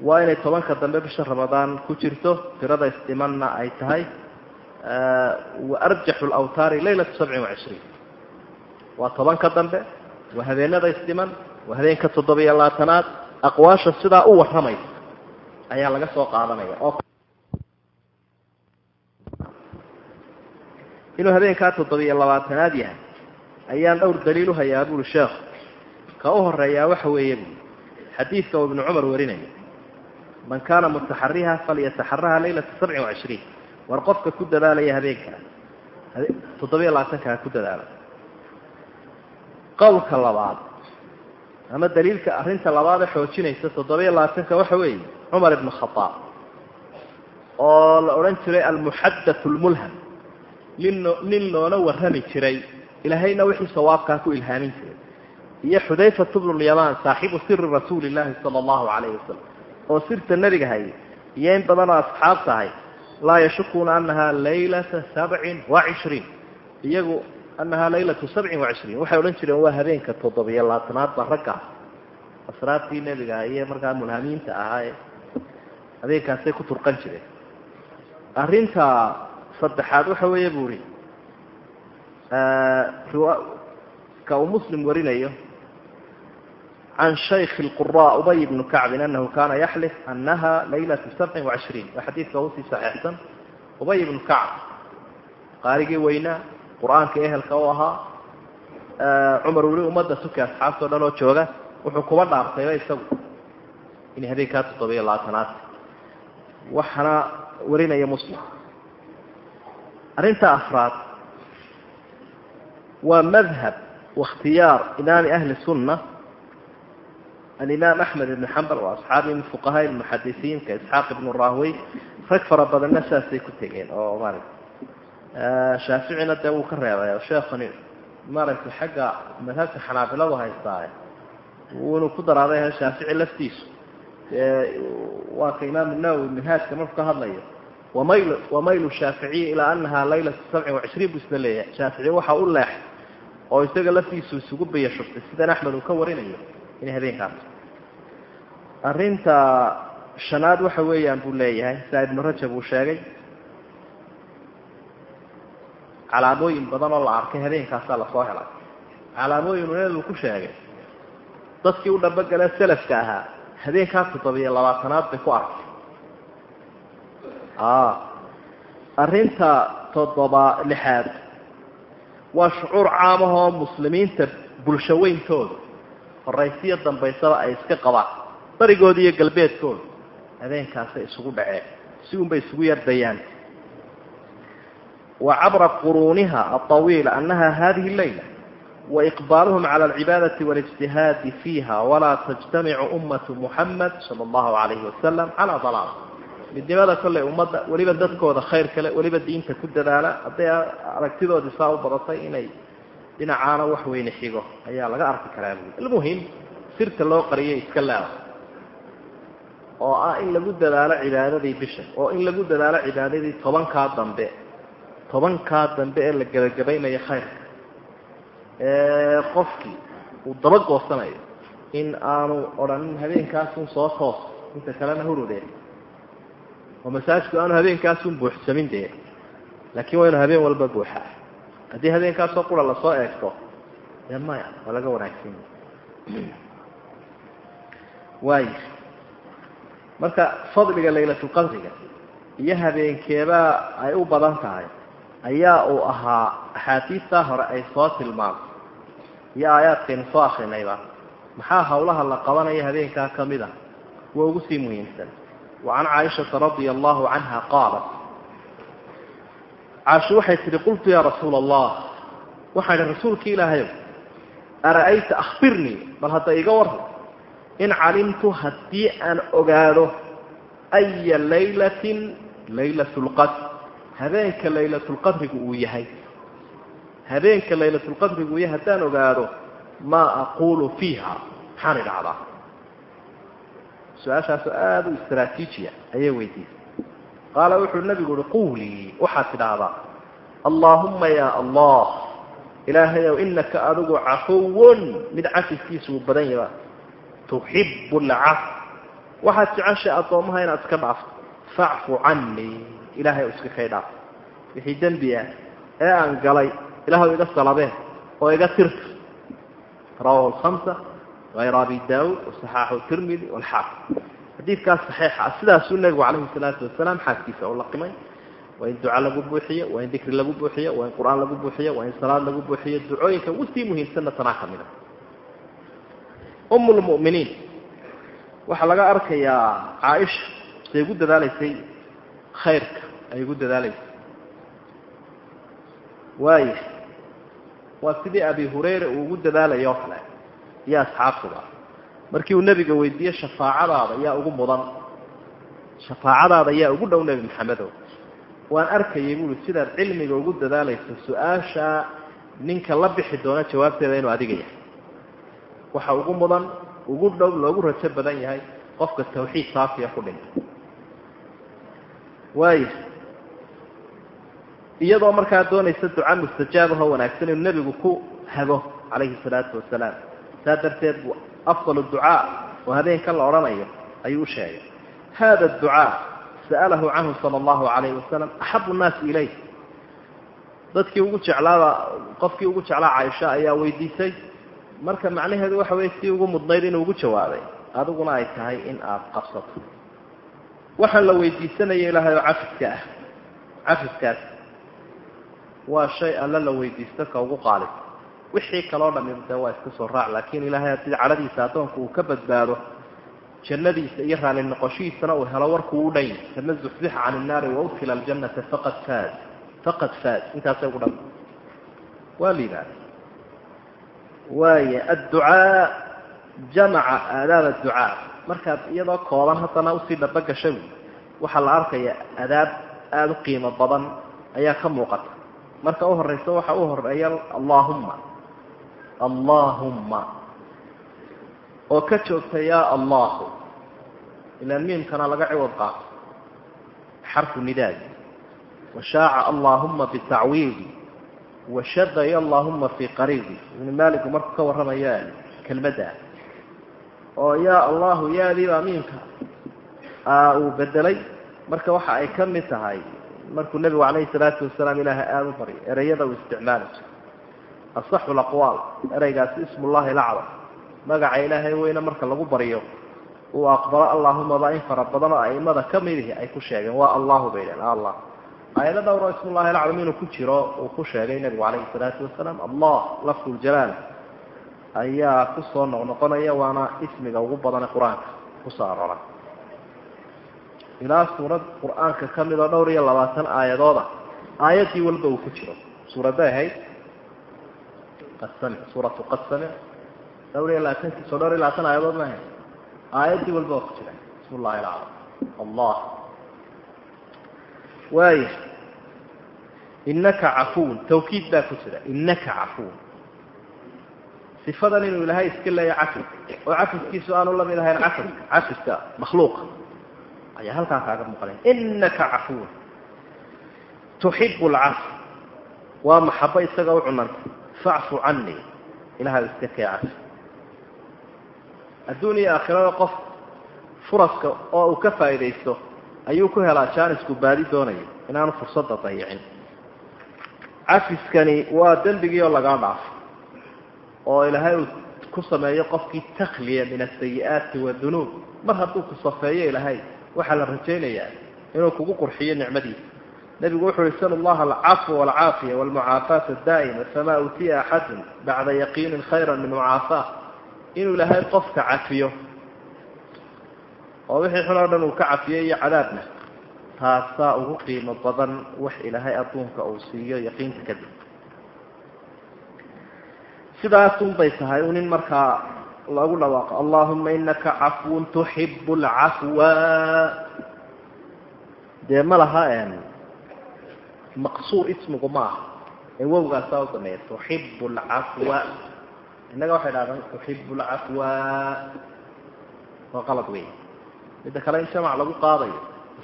Waa inay tobanka dambe bisha ramadaan ku jirto tirada isdhimanna ay tahay wa arjaxu lawtaari laylatu sabcin wacishriin waa tobanka dambe waa habeenada isdhiman waa habeenka toddobiyo labaatanaad aqwaasha sidaa u warramaysa ayaa laga soo qaadanaya. oo inuu habeenkaa toddobiyo labaatanaad yahay ayaan dhowr daliil u hayaa buuri sheekhu ka u horeeyaa waxa weeye buui xadiidka uu ibnu cumar warinaya man kaana mutaxariha falyataxaraha laylata sabcin wacishriin war qofka ku dadaalaya habeenkaa toddobiyo labaatanka ha ku dadaala. Qowlka labaad ama daliilka arrinta labaad ee xoojinaysa toddobiyo labaatanka waxa weeye cumar ibnu khadaab oo la odhan jiray almuxadath lmulham nin loona warrami jiray. Ilaahayna wixii sawaabkaa ku ilhaamin jiray. Iyo xudayfat bnu lyamaan saaxibu siri rasuuli llaahi sala allahu calayhi wasalam oo sirta nebiga hayay iyo in badanoo asxaab tahay. Laa yashukuuna anaha laylata sabcin wa cishriin. Iyagu anahaa laylatu sabcin wa cishriin. Waxay odhan jireen waa habeenka toddobiyo labaatanaad ba ragga asraartii nebiga iyo markaa mulhamiinta ahaa ee habeenkaasay ku turqan jireen. Arrinta saddexaad waxa weeye buuri. Ka uu muslim warinayo can shayk اlqura ubay bnu kacbin anahu kana yaxlif anaha laylatu sabcin wacishriin waa xadiidka u sii saxeixsan ubay ibnu kacb qaarigii weynaa qur'aanka ehelka u ahaa cumar weli ummadda suki asxaabtao dhan oo jooga wuxuu kuba dhaartayba isagu. In habeenkaa toddobiyo labaatanaad. Waxaana warinaya muslim arrinta afraad waa madhab waاkhtiyaar imaami ahli sunna. Alimaam axmed ibn xambal oo asxaabi min fuqahaa muxadisiin isxaaq ibnu rahwey rag fara badanna saasay ku tegeen oo maaragta shaaficina dee wuu ka reebay sheekhani maaragtay xagga madhabka xanaabiladu haystaa inuu ku daraaday shaafici laftiisu. Waa ka imaam nawowi minhaajka markuu ka hadlayo wamayl wamaylu shaaficiyi ilaa anaha laylatu sabcin wacishriin buu isna leeyahay. Shaafici waxa u leexay oo isaga laftiisu isugu biya shubtay sidan axmed uu ka warinayo inay habeenkaas arrinta shanaad waxa weeyaan buu leeyahay. Saa ibnu uu sheegay. Calaamooyin badan oo la arkay habeenkaasaa la soo helay. Calaamooyinu nebigu ku sheegay. Dadkii u dhambagale selafka ahaa. Habeenkaa toddobiyo labaatanaad bay ku arkay arrinta toddoba lixaad. Waa shucuur caamahoo muslimiinta bulsho weyntooda horaysiyo dambaysaba ay iska qabaan barigooda iyo galbeedkooda habeenkaasay isugu dhaceen si unbay isugu yardayaan. Wa cabra quruuniha aطawiila anaha hadihi leyla waiqbaaluhum cala alcibaadati waاlijtihaadi fiiha walaa tajtamicu ummatu muxamed sala allahu alayhi wasalam calaa dalaal midnimada kolley ummadda weliba dadkooda khayr kale weliba diinta ku dadaala. Hadday aragtidoodii saa u badatay inay dhinacaana wax weyne xigo ayaa laga arki karaa buui almuhim sirta loo qariyay iska laada oo ah in lagu dadaalo cibaadadii bisha oo in lagu dadaalo cibaadadii tobankaa dambe tobankaa dambe ee la gebagabaynayo khayrka. Ee qofkii uu daba goosanayo in aanu odhanin habeenkaasun soo toos inta kalena hurudee oo masaajku aanu habeenkaasun buuxsamin dee. Laakiin waa inu habeen walba buuxaa. Haddii habeenkaasoo qura la soo eegto dee maya waa laga wanaagsan waaya marka fadliga laylatulqadriga iyo habeenkeebaa ay u badan tahay ayaa uu ahaa axaadiistaa hore ay soo tilmaamay iyo aayaadkaynu soo akrinayba maxaa hawlaha la qabanayo habeenkaa ka mid a kuwa ugu sii muhiimsan can caaishata radia allahu canha qaalat caasho waxay tihi qultu yaa rasuula allah waxaan idhi rasuulki ilaahayow ara'ayta akhbirnii bal hadda iga warran in calimtu haddii aan ogaado aya laylatin laylat lqadr habeenka laylatulqadrigu uu yahay habeenka laylatulqadrigu uu yahay haddaan ogaado maa aquulu fiiha maxaan idhahdaa su'aashaasoo aada u istraatiijiya ayay weydiisay. Qaala wuxuu nabigu uhi quulii waxaad tidhaahdaa allaahumma yaa allah ilaahayow inaka adigu cafuwun mid cafiskiisa uu badan yaha tuxibu alcaf waxaad jeceshay addoommaha inaad iska dhaafto. Facfu canii ilahay iska kay dhaaf wixii dembi ah ee aan galay ilaahw iga salabeen oo iga tirta rawahu alkhamsa hayra abi daawuud wasaxaaxu tirmidi walxaakim xadiidkaas saxiixa ah. Sidaasuu nebigu calayhi salaatu wasalaam xaaskiisa u laqimay waa in duca lagu buuxiyo waa in dikri lagu buuxiyo waa in qur'aan lagu buuxiyo waa in salaad lagu buuxiyo. Ducooyinka ugu sii muhiimsanna tanaa ka mid a um lmu'miniin waxaa laga arkayaa caaisha siday ugu dadaalaysay khayrka ay ugu dadaalaysay. Waaya waa sidii abi hurayra uu ugu dadaalayo o kale iyo asxaabtuba markii uu nebiga weydiiye shafaacadaada yaa ugu mudan. Shafaacadaada yaa ugu dhow nebi maxamedow. Waan arkayay buui sidaad cilmiga ugu dadaalayso su'aasha ninka la bixi doona jawaabteeda inuu adiga yahay. Waxa ugu mudan ugu dhow loogu rajo badan yahay qofka tawxiid saafiya ku dhintay waaya iyadoo markaa doonaysa duca mustajaabahoo wanaagsan inuu nebigu ku hago calayhi salaatu wasalaam saa darteed afdal ducaa oo habeenkan la odhanayo ayuu u sheegay. Hada ducaa sa'alahu canhu sala allahu calayhi wasalam axabu nnaasi ilayh. Dadkii ugu jeclaaba qofkii ugu jeclaa caaisha ayaa weydiisay marka macnaheedu waxa weye sii ugu mudnayd inuu ugu jawaabay adiguna ay tahay in aada qabsato. Waxaan la weydiisanaya ilaahay oo cafiska ah. Cafiskaas waa shay alla la weydiisto ka ugu qaalib wixii kaloo dhami de waa iska soo raac laakiin ilaahay haddii cadhadiisa addoonku uu ka badbaado jannadiisa iyo raali noqoshihiisana uu helo warkuu u dhan yahy fama zuxzixa can innaari waudkila aljannata faqad faaz faqad faaz. Intaasay ugu dhan waa liibaana waaya adducaa jamaca aadaab adducaa. Markaad iyadoo kooban haddana u sii dhaba gashay waxaa la arkaya adaab aada u qiimo badan ayaa ka muuqata. Marka u horeysa waxa u horreeya allaahumma allaahumma oo ka joogta yaa allahu. Ilaan miimkana laga ciwad qaato. Xarfu nidaadi washaaca allaahuma bitacwiidi washadaya allaahuma fii qariidi. Ibnu maaligu markuu ka warramayo kelmaddaa oo yaa allahu yaadii baa miimka. Uu bedelay marka waxa ay ka mid tahay markuu nebigu calayhi salaatu wasalaam ilaahay aada u baryo ereyada uu isticmaali jiro asaxu laqwaal ereygaasi ismullahi lacdam magaca ilaahay weyne marka lagu baryo uu aqbalo allaahumaba in fara badan oo aimada ka midihi ay ku sheegeen. Waa allahu bay dhaheen allah. Aayado dhowr oo ismullahi lacdam inuu ku jiro uu ku sheegay nebigu calayhi salaatu wasalaam allah lafduljalaal ayaa ku soo noqnoqonaya waana ismiga ugu badane qur'aanka ku soo arora. Ilaa suurad qur'aanka ka mid oo dhowr iyo labaatan aayadooda aayadii walba uu ku jiro. Suuradday ahayd qasami suuratu qasami dhowr iyo labaatanki soo dhowr iyo labaatan aayadood ma ahayd aayaddii walba waa ku jira bismi llahi alcala allah. Waaya inaka cafuwn tawkiid baa ku jira. Inaka cafuwn sifadan inuu ilaahay iska leeya cafis. Oo cafiskiisu aanu la mid ahayn cafis. Cafiska makhluuqa ayaa halkaa kaaga muuqanaya. Inaka cafuwn tuxibu lcaf waa maxabo isaga u cunanta facfu canii ilahay iska kee cafi adduun iyo aakhirada qof furaska oo uu ka faa'iidaysto ayuu ku helaa jaanisku baadi doonayo inaanu fursadda dayicin cafiskani waa dembigii oo lagaa dhaafo oo ilaahay uu ku sameeyo qofkii takhliya min asayi'aati wadunuub mar hadduu ku safeeyo ilaahay waxaa la rajaynayaa inuu kugu qurxiyo nicmadiisa nebigu wuxu uhi sal allaha alcafwa walcaafiya walmucaafaata daa'ima famaa utiya axadun bacda yaqiinin khayra min mucaafaa inuu ilaahay qofka cafiyo oo wixii xun oo dhan uu ka cafiyo iyo cadaabna taasaa ugu qiimo badan wax ilaahay adduunka uu siiyo yaqiinta kadib sidaasun bay tahay un in markaa lagu dhawaaqo allahuma inaka cafwun tuxibu lcafwa dee ma laha maqsuur ismigu ma aha ee wowgaasaa u dameeya tuxibu lcafwa innaga waxay dhahdaan tuxibu lcafwa waa qalad wey midda kale in jamac lagu qaadayo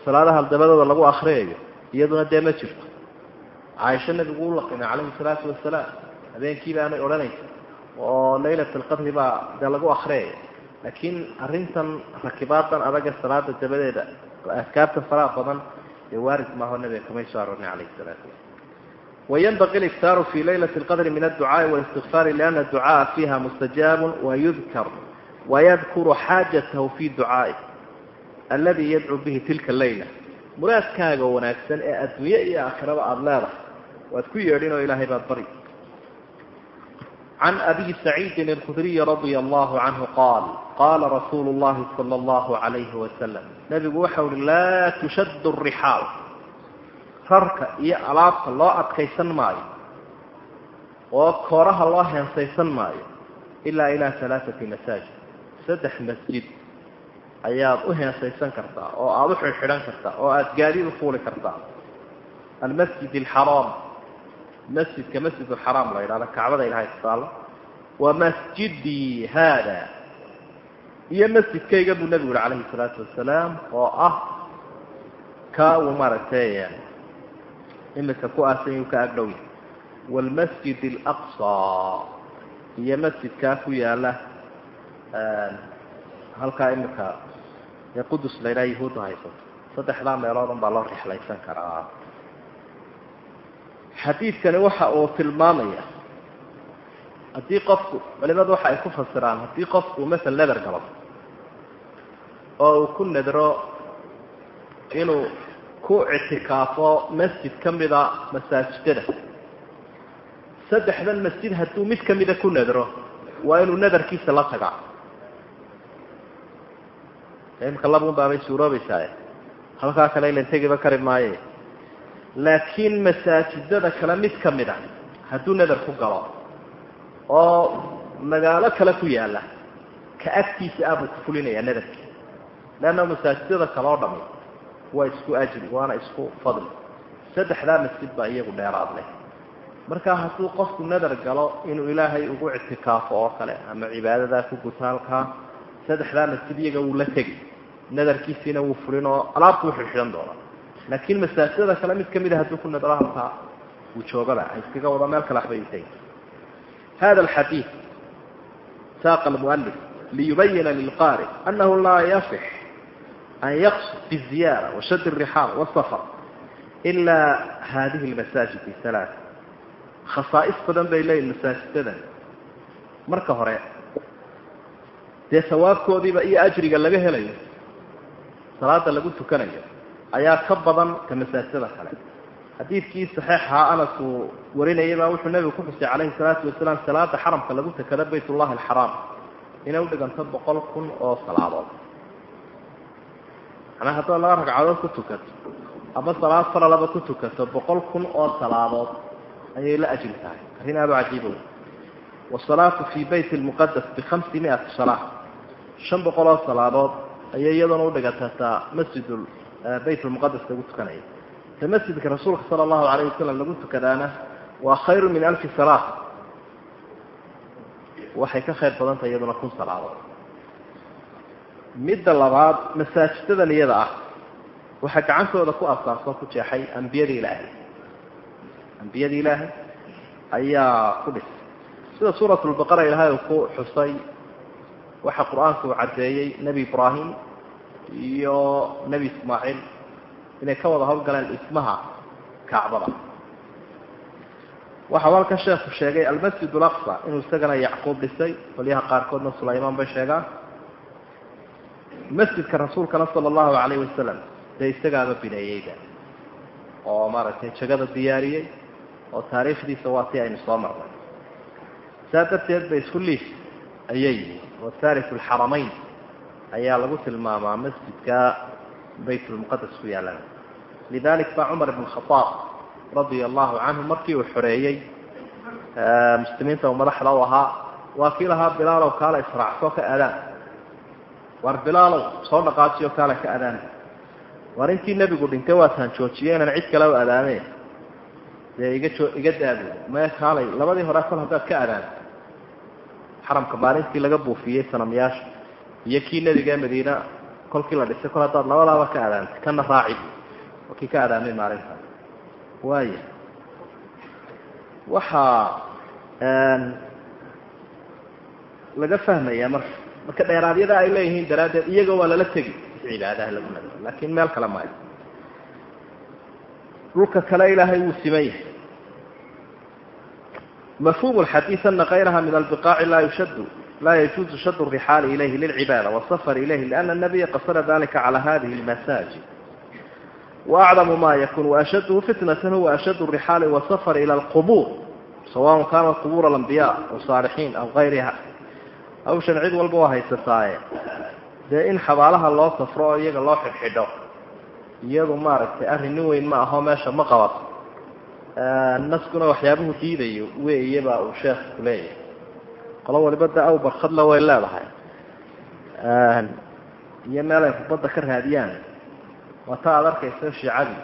salaadaha dabadooda lagu akriyayo iyaduna dee ma jirto. Caaisho nabigu u laqimay calayhi salaatu wasalaam habeenkii baanay odhanaysa oo laylat alqadri baa dee lagu akriyaya laakiin arrintan rakibaadan adaga salaada dabadeeda afkaarta faraha badan dee waarid maaho nabiga kamay soo aroornin calayhi salaatu wasalam wayanbaqi liktaaru fii laylati lqadri min adducaai walistigfaari liana ducaaa fiiha mustajaabun wayudkar wayadkuru xaajatahu fii ducaai alladii yadcuu bihi tilka leyla muraadkaaga wanaagsan ee adduunye iyo aakhiraba aada leedahay waad ku yeedhin oo ilaahay baad bari can abi saciidin alkhudriyi radia allahu canhu qaal qaala rasuulu llahi sala allahu alayhi wasalam nebigu waxa uhi laa tushaddu rixaal rarka iyo alaabta loo adkaysan maayo oo kooraha loo heensaysan maayo ilaa ilaa alaaati masaajid saddex masjid ayaad u heensaysan kartaa oo aada u xidhxidhan kartaa oo aada gaadiid u fuuli kartaa almasjid alxaraam masjidka masjid alxaraam la yidhahdo kacbada ilahay tasaalo wa masjidii haada. Iyo masjidkayga buu nebigu yihi calayhi salaatu wasalaam oo ah ka uu maaragtay imika ku aasan yuu ka agdhow yahay. Waalmasjid alaqsaa iyo masjidkaa ku yaalla halkaa imika ee qudus la yidhaha yahuudda haysato saddexdaa meeloodan baa loo rixlaysan karaa xadiidkani waxa uu tilmaamaya. Haddii qofku culimadu waxa ay ku fasiraan haddii qofku masel neder galo oo uu ku nedro inuu ku ictikaafo masjid ka mida masaajidada saddexdan masjid hadduu mid ka mida ku nedro waa inuu nadarkiisa la tagaa. Imka labun baabay suuroobaysaa halkaa kale ilan tegiba kari maaye laakiin masaajidada kale mid ka mid a hadduu nadar ku galo oo magaalo kale ku yaalla ka agtiisa ah buu ku fulinayaa nadarkii leanna masaajidada kale oo dhami waa isku ajri waana isku fadli. Saddexdaa masjid baa iyagu dheeraad leh. Markaa hadduu qofku nadar galo inuu ilaahay ugu ictikaafo oo kale ama cibaadadaa ku halkaa saddexdaa masjid iyaga wuu la tegi. Nadarkiisiina wuu fulin oo alaabtu u xidxidhan doonaa laakiin masaajidada kale mid ka mid a ah hadduu ku nadro halkaa uu joogaba ha iskaga wado meel kale habayntay hada alxadiid saaqa almualif liyubayina lilqaari annahu laa yasix an yaqsud biziyaara washad alrixaal wasafar ilaa hadihi almasaajid alaaa khasaa'is badan bay leeyihiin masaajidadan marka hore dee sawaabkoodiiba iyo ajriga laga helayo salaada lagu tukanayo ayaa ka badan ka masaajidada kale. Xadiidkii saxiixahaa anas uu warinayabaa wuxuu nebigu ku xusay calayhi salaatu wasalaam salaada xaramka lagu takado bayt ullahi alxaraam inay udhiganto boqol kun oo salaadood. Macnaa haddaad laba ragcadood ku tukato ama salaad faralaba ku tukato boqol kun oo salaadood ayay la ajri tahay. Arrin aada u cajiibo wasalaatu fii bayt lmuqadas bikhamsi miati salaa shan boqol oo salaadood ayay iyaduna udhigantataa masjid bayt lmuqadas lagu tukanaya ta masjidka rasuulka sala allahu alayh wasalam lagu tukadaana waa khayru min alfi salaa waxay ka khayr badan tahay iyaduna kun salaadood. Midda labaad masaajidadan iyada ah. Waxaa gacantooda ku asaasoo ku jeexay ambiyada ilaahay. Ambiyada ilaahay ayaa ku dhisay sida suurat lbaqara ilaahay uu ku xusay waxa qur'aanku uu caddeeyey nebi ibraahim iyo nebi ismaaciil inay ka wada howlgaleen dhismaha kacbada waxau halkan sheekhu sheegay almasjid alaqsa inuu isagana yacquub dhisay qolyaha qaarkoodna sulaymaan bay sheegaan. Masjidka rasuulkana sala allahu calayhi wasalam dee isagaaba bineeyeyba oo maaragtay jagada diyaariyey oo taariikhdiisa waa si aynu soo marnay. Saa darteed ba isku liif ayay yihiin oo thalith alxaramayn ayaa lagu tilmaamaa masjidka bayt lmuqadas ku yaalana lidalik baa cumar ibn khadaab radia allahu canhu markii uu xoreeyey muslimiinta uu madaxda u ahaa waa kii lahaa bilaalow kaala israacsoo ka aadaan. War bilaalow soo dhaqaajiyo kaala ka adaan war intii nebigu dhintay waataan joojiyey inaan cid kale u adaameen dee iga joo iga daabuy mee kaalay labadii hore kol haddaad ka adaan xaramka maalintii laga buufiyey sanamyaasha iyo kii nebiga ee madiina kolkii la dhisay kol haddaad labadaaba ka adaantay kana raaci. Kii ka adaamay maalintaas waaya waxaa laga fahmayaa marka marka dheeraadyada ay leeyihiin daraaddeed iyaga waa lala tegi. Cibaadaha lagu nado laakiin meel kale maayo. Dhulka kale ilaahay wuu siman yahay. Mafhuum lxadiid ana kayraha min albiqaaci laa yushadu laa yajuuzu shad rixaali ilayhi lilcibaada wasafar ilayhi liana nabiya qasara dalika cala hadihi lmasaajid waacdamu ma yakun waashadhu fitnatan huwa ashad rixaali wasafar ila alqubuur sawaءn kaanat qubuur alambiya wasaalixiin aw gayriha hawshan cid walba waa haysataaye dee in xabaalaha loo safro oo iyaga loo xidhxidho iyadu maaragtay arrin nin weyn ma aho meesha ma qabato naskuna waxyaabuhu diidayo weeyabaa uu sheekhu ku leeyahay qolo waliba da aw barkhadla way leedahay. Iyo meel ay kubadda ka raadiyaan. Waa ta aada arkaysa shiicadii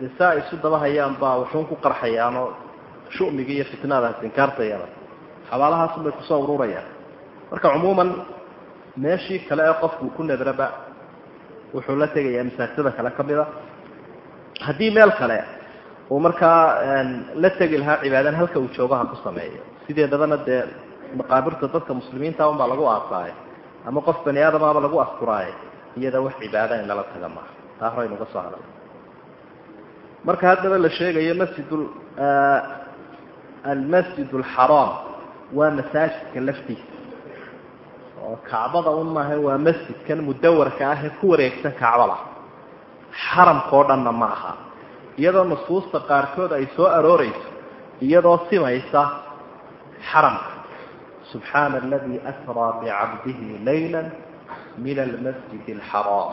dee saa ay isu daba hayaan baa wuxuun ku qarxayaanoo shumiga iyo fitnadaas inkaartayada xabaalahaasun bay ku soo ururayaan. Marka cumuuman meeshii kale ee qofku ku nadraba wuxuu la tegayaa masaajidada kale ka mida. Haddii meel kale uu markaa la tegi lahaa cibaadana halka uu joogaha ku sameeyo. Sideedabana dee maqaabirta dadka muslimiinta unbaa lagu aasaaye ama qof bani aadamaaba lagu asturaaye iyada wax cibaada in lala taga maaha. Taa horaynu ka soo hadalay marka haddaba la sheegayo masjid almasjid alxaraam waa masaajidka laftiisa. Oo kacbada un maaha waa masjidkan mudawarka ah ee ku wareegsan kacbada xaramka oo dhanna ma aha. Iyadoo nusuusta qaarkood ay soo arooreyso iyadoo simaysa xaramka subxaana aladi asraa bicabdihi layla min almasjid alxaraam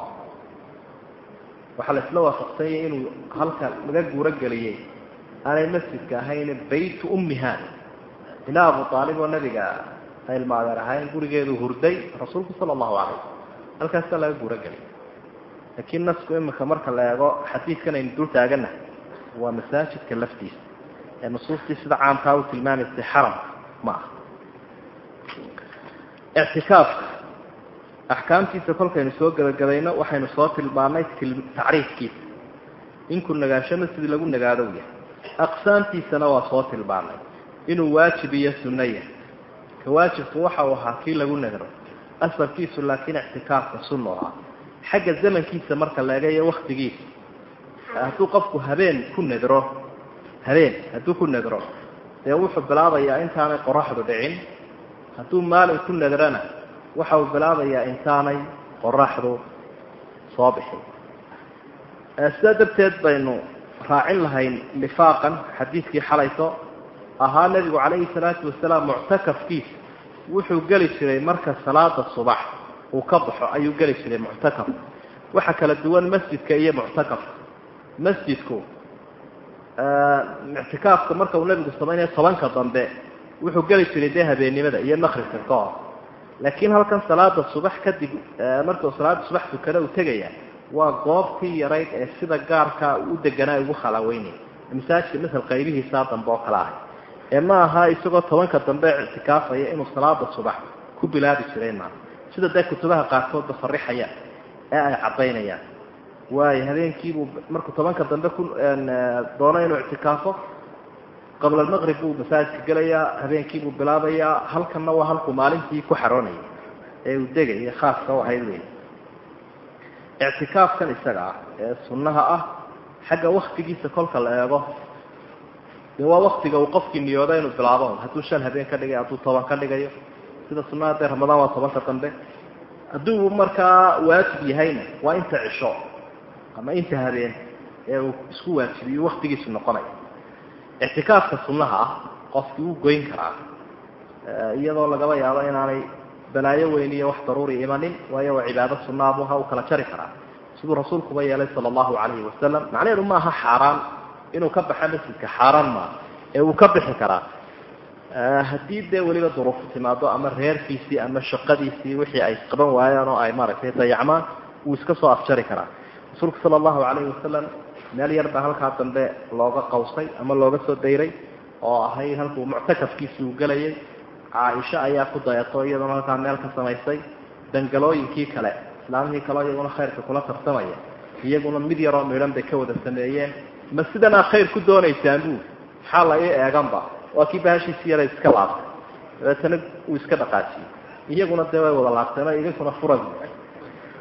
waxaa la isla waafaqsanyay inuu halka laga guuro geliyey aanay masjidka ahayn baytu ummihan ina abu aalib oo nabiga ilmaadeer ahayn gurigeedu hurday rasuulku sala allahu calayh halkaasaa laga guuro geliyay laakiin nasku imika marka la eego xadiidkan aynu dul taagana waa masaajidka laftiisa. Ee nusuustii sida caamkaa u tilmaamaysay xaramka ma aha ictikaafka axkaamtiisa kolkaynu soo gebagabayno waxaynu soo tilmaanay tacriifkiisa inkuu nagaashona sidii lagu nagaado yahay aqsaamtiisana waa soo tilmaanay inuu waajib iyo sunno yahay ka waajibku waxa uu ahaa kii lagu nagro asalkiisu laakiin ictikaafka sunnu ahaa xagga zamankiisa marka la egayo waktigiisa hadduu qofku habeen ku nadro habeen hadduu ku nadro dee wuxuu bilaabayaa intaanay qoraxdu dhicin hadduu maalin ku nadrana waxa uu bilaabayaa intaanay qoraxdu soo bixin. Sidaa darteed baynu raacin lahayn lifaaqan xadiidkii xalayto ahaa nebigu calayhi salaatu wasalaam muctakafkiisa wuxuu geli jiray marka salaada subax uu ka baxo ayuu geli jiray muctakaf. Waxa kala duwan masjidka iyo muctakafka masjidku ictikaafka marka uu nebigu samaynayo tobanka dambe wuxuu geli jiray dee habeennimada iyo makribka ka hor. Laakiin halkan salaada subax kadib markuu salaada subax tukada uu tegaya waa goobtii yarayd ee sida gaarka u deganaa ugu khalaweynaya masaajidka masal qaybihiisaa dambe oo kale ahay. Ee ma aha isagoo tobanka dambe ictikaafaya inuu salaada subax ku bilaabi jiray maa sida dee kutubaha qaarkoodba farixaya ee ay caddaynayaan. Waayo habeenkiibuu markuu tobanka dambe ku doono inuu ictikaafo qabla almaqrib buu masaajidka gelayaa habeenkiibuu bilaabayaa halkanna waa halkuu maalintii ku xaroonayay ee uu degaya khaaska u ahayd wey ictikaafkan isaga ah ee sunnaha ah xagga waktigiisa kolka la eego dee waa waktiga uu qofkii niyooda inuu bilaabo. Hadduu shan habeen ka dhigayo hadduu toban ka dhigayo sida sunnaha dee ramadaan waa tobanka dambe hadduu markaa waajib yahayna waa inta cisho ama inta habeen ee uu isku waajibiyo waktigiisu noqonaya ictikaafka sunnaha ah qofkii wuu goyn karaa iyadoo lagaba yaabo inaanay balaayo weyn iyo wax daruuri imanin waayo waa cibaado sunaabuha u kala jari karaa. Siduu rasuulkuba yeelay sala allahu calayhi wasalam macnaheedu maaha xaaraan inuu ka baxa masjidka xaaraan maaha ee uu ka bixi karaa. Haddii dee weliba duruufu timaado ama reerkiisii ama shaqadiisii wixii ay qaban waayaan oo ay maaragtay dayacmaan wuu iska soo afjari karaa. Rasuulku sala allahu calayhi wasalam meel yar baa halkaa dambe looga qawsay ama looga soo dayray oo ahayd halkuu muctakafkiisi uu gelayay caaisha ayaa ku dayato iyaduna halkaa meel ka samaysay dangalooyinkii kale. Islaamihii kaleo iyaguna khayrka kula tartamaya iyaguna mid yaroo midhan bay ka wada sameeyeen. Ma sidanaa khayr ku doonaysaan buu? Maxaa la ii eeganba? Waa kii bahashiisi yara iska laabtay. Dabeetana uu iska dhaqaajiyey. Iyaguna dee way wada laabteenoo idinkuna furag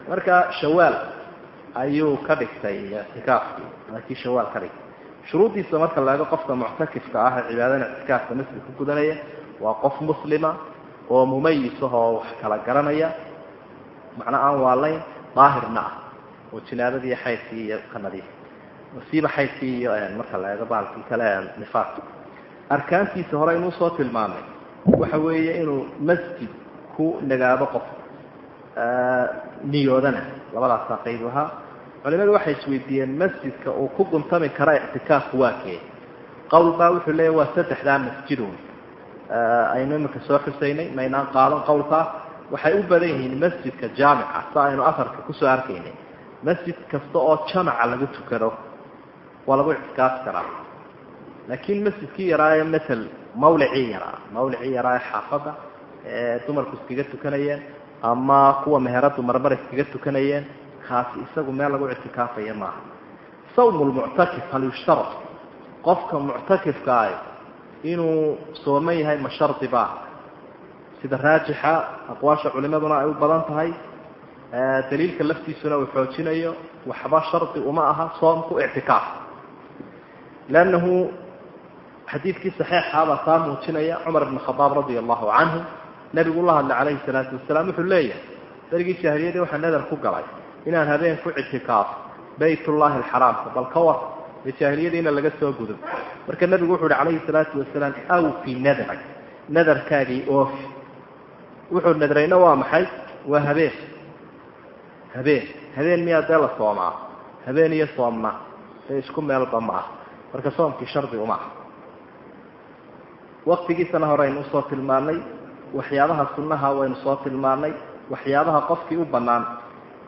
marka shawaal ayuu ka dhigtay ictikaafkii waa kii shawaal ka shuruuddiisa marka la eego qofka muctakifka ah ee cibaadada ictikaafka masjid ku gudanaya waa qof muslima oo mumayis ah oo wax kala garanaya. Macna aan waalayn daahirna ah. Oo jinaabadii iyo xaydkii iyo ka nadiif siiba xaydkii iyo marka la eego baalkii kale nifaaq. Arkaantiisa hore inuu soo tilmaamay waxa weeye inuu masjid ku nagaado qof niyoodana labadaasaa qayb ahaa culimadu waxay isweydiiyeen masjidka uu ku guntami kara ictikaafku waa kee. Qowl baa wuxuu leeya waa saddexdaa masjidun aynu imika soo xusaynay maynaan qaadan qowlkaa waxay u badan yihiin masjidka jaamica sa aynu afarka ku soo arkaynay. Masjid kasta oo jamaca lagu tukado waa lagu ictikaafi karaa. Laakiin masjidkii yaraaye matal mawlicii yaraa. Mawlicii yaraa ee xaafadda ee dumarku iskaga tukanayeen ama kuwa meheradu marmar iskaga tukanayeen kaasi isagu meel lagu ictikaafaya maaha. Sawm lmuctakif hal yushtarat qofka muctakifka ah inuu sooman yahay ma shardi ba sida raajixa aqwaasha culimaduna ay u badan tahay daliilka laftiisuna uu xoojinayo waxba shardi uma aha soomku ictikaaf. Lannahu xadiidkii saxiixaabaa taa muujinaya cumar bn khadaab radia allahu canhu nabigu la hadlay calayhi salaatu wasalaam wuxuu leeyahay darigii jaahiliyadii waxaa nadar ku galay inaan habeen ku ictikaafo baytullahi alxaraamka bal ka war ee jaahiliyadiina laga soo gudo. Marka nabigu wuxu uhi calayhi salaatu wasalaam awfi nadrak nadarkaagii oofi wuxuu nadrayna waa maxay? Waa habeen. Habeen habeen miyaa dee la soomaa? Habeen iyo soomna dee isku meelba ma ah marka soomkii shardi uma ah. Waktigiisana hore aynu u soo tilmaanay waxyaabaha sunnaha waynu soo tilmaanay waxyaabaha qofkii u bannaan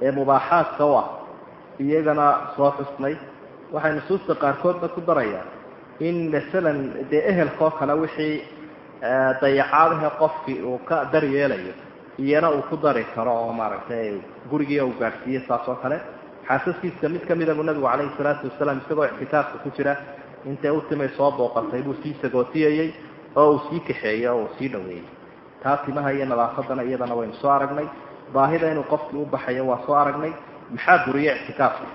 ee mubaaxaadka u ah. Iyagana soo xusnay. Waxay nusuusta qaarkoodba ku darayaan in masalan dee ehelkao kale wixii dayacaadahe qofkii uu ka daryeelayo iyana uu ku dari karo oo maaragtay gurigii uu gaadhsiiye saas kale. Xaasaskiisa mid kamida buu nabigu calayhi salaatu wasalaam isagoo ictikaafka ku jira. Intay u soo booqatay buu sii sagootiyayey oo uu sii kaxeeyey oo uu sii dhaweeyey taa timaha iyo nadaafadana iyadana waynu soo aragnay baahida inuu qofkii u baxayo waa soo aragnay maxaa buriya ictikaafka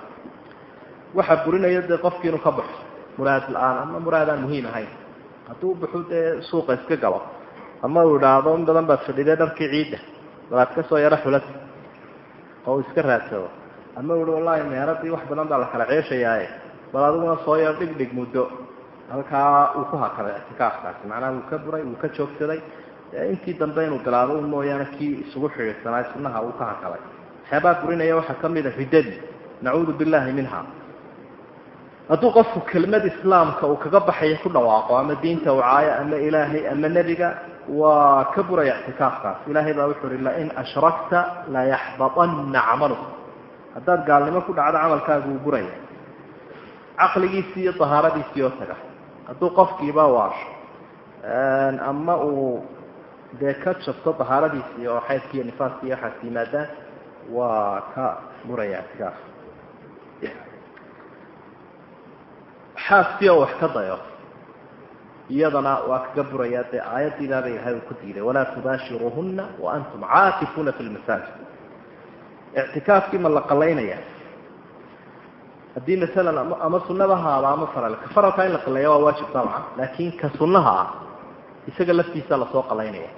waxaa burinaya dee qofkii inuu ka baxo muraad la'aan ama muraad aan muhiim ahayn. Hadduu baxu dee suuqa iska galo ama uu idhaahdo in badan baad fadhidee dharkii ciidda balaad ka soo yaro xulata oo uu iska raadsado ama u ihi wallahi meeradii wax badan baa la kala ceeshayaaye bal adiguna soo yar dhig dhig muddo. Halkaa uu ku hakaday ictikaafkaasi macnaha wuu ka buray wuu ka joogsaday intii dambe inuu galaado un mooyaane kii isugu xidhiidsanaa sunnaha uu ka hakaday waxyaabaa burinaya waxaa ka mid a riddadii nacuudu billahi minha hadduu qofku kelmad islaamka uu kaga baxayo ku dhawaaqo ama diinta uu caayo ama ilaahay ama nebiga waa ka buraya ictikaafkaas ilaahay baa wuxuu uhi lain ashrakta layaxbaطanna camaluk haddaad gaalnimo ku dhacdo camalkaagu uu buraya. Caqligiisii iyo dahaaradiisii oo taga. Hadduu qofkiiba waasho ama uu dee ka jabto dahaaradiisii oo xaydki iyo nifaaski iyo waxaas yimaadaan waa ka buraya ictikaaf xaaskii oo wax ka dayo iyadana waa kaga buraya dee aayaddiibaaba ilahay uu ku diiday. Walaa tubaashiruuhuna waantum caakifuuna fi lmasaajid ictikaafkii ma la qalaynaya. Haddii masalan ama sunaba haaba ama faral ka faralka in la qaleeya waa waajib dabcan. Laakin ka sunaha ah isaga laftiisa la soo qalaynaya.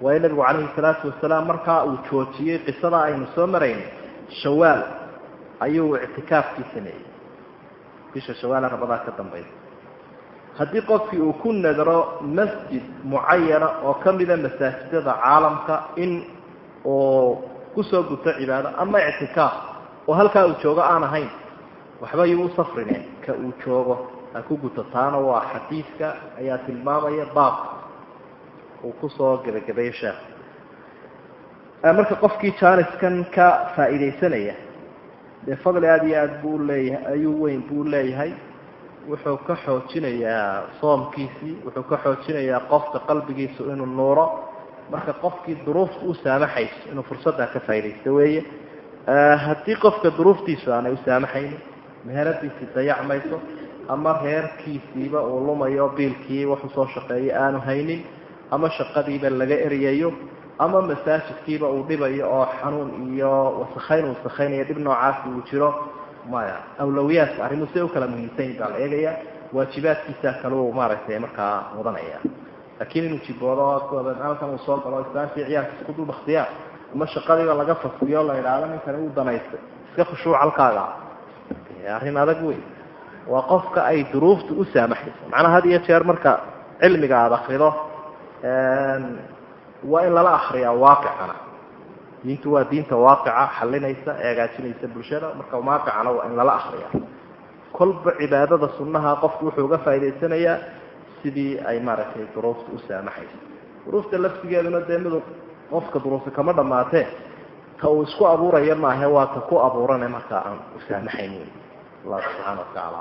Waayo nabigu calayhi salaatu wasalaam markaa uu joojiyey qisada aynu soo maraynay shawaal ayuu ictikaafkii sameeyey. Bisha shawaala rabadaa ka dambaysa haddii qofkii uu ku nadro masjid mucayana oo kamida masaajidada caalamka in uu ku soo guto cibaado ama ictikaaf oo halkaa uu joogo aan ahayn waxba u safrine ka uu joogo. Ha ku guto taana waa xadiidka ayaa tilmaamaya baabka uu ku soo gebagabeeyo sheekh. Marka qofkii jaaniskan ka faa'iidaysanaya dee fadli aada iyo aada buu leeyahay ayuu weyn buu leeyahay. Wuxuu ka xoojinayaa soomkiisii wuxuu ka xoojinayaa qofka qalbigiisu inuu nuuro. Marka qofkii duruufta u saamaxayso inuu fursaddaa ka faaidaysto weeye. Haddii qofka duruuftiisu aanay u saamaxaynin meheradiisii dayacmayso ama reerkiisiiba uu lumayo biilkii waxu soo shaqeeyo aanu haynin ama shaqadiiba laga eryayo ama masaajidkiiba uu dhibayo oo xanuun iyo wasakhayn uu wasakaynayo dhib noocaasi uu jiro maya awlawiyaadka arrimuhu siday u kala muhiimsanyiin baa la eegaya waajibaadkiisa kaleu maaragtay markaa wadanaya laakiin inuu jiboodo halkan uu soo galo islaantii ciyaarkiisa ku dul ama shaqadiiba laga fasliyo la idhaahdo ninkani uu danaystay iska khushuuc halkaaga. Arrin adag wey waa qofka ay duruuftu u saamaxayso. Macnaha had iyo jeer marka cilmiga akrido waa in lala akriyaa waaqicana. Diintu waa diinta waaqica xalinaysa eegaajinaysa bulshada. Marka waaqicana waa in lala akriyaa kolba cibaadada sunnaha qofku wuxuu uga faa'idaysanayaa sidii ay maaragtay duruufta u saamaxayso duruufta laftigeeduna dee midu qofka duruufta kama dhamaatee ta uu isku abuuraya maahe waa ta ku abuurane markaa aan u saamaxayn allah subxaana wa tacaala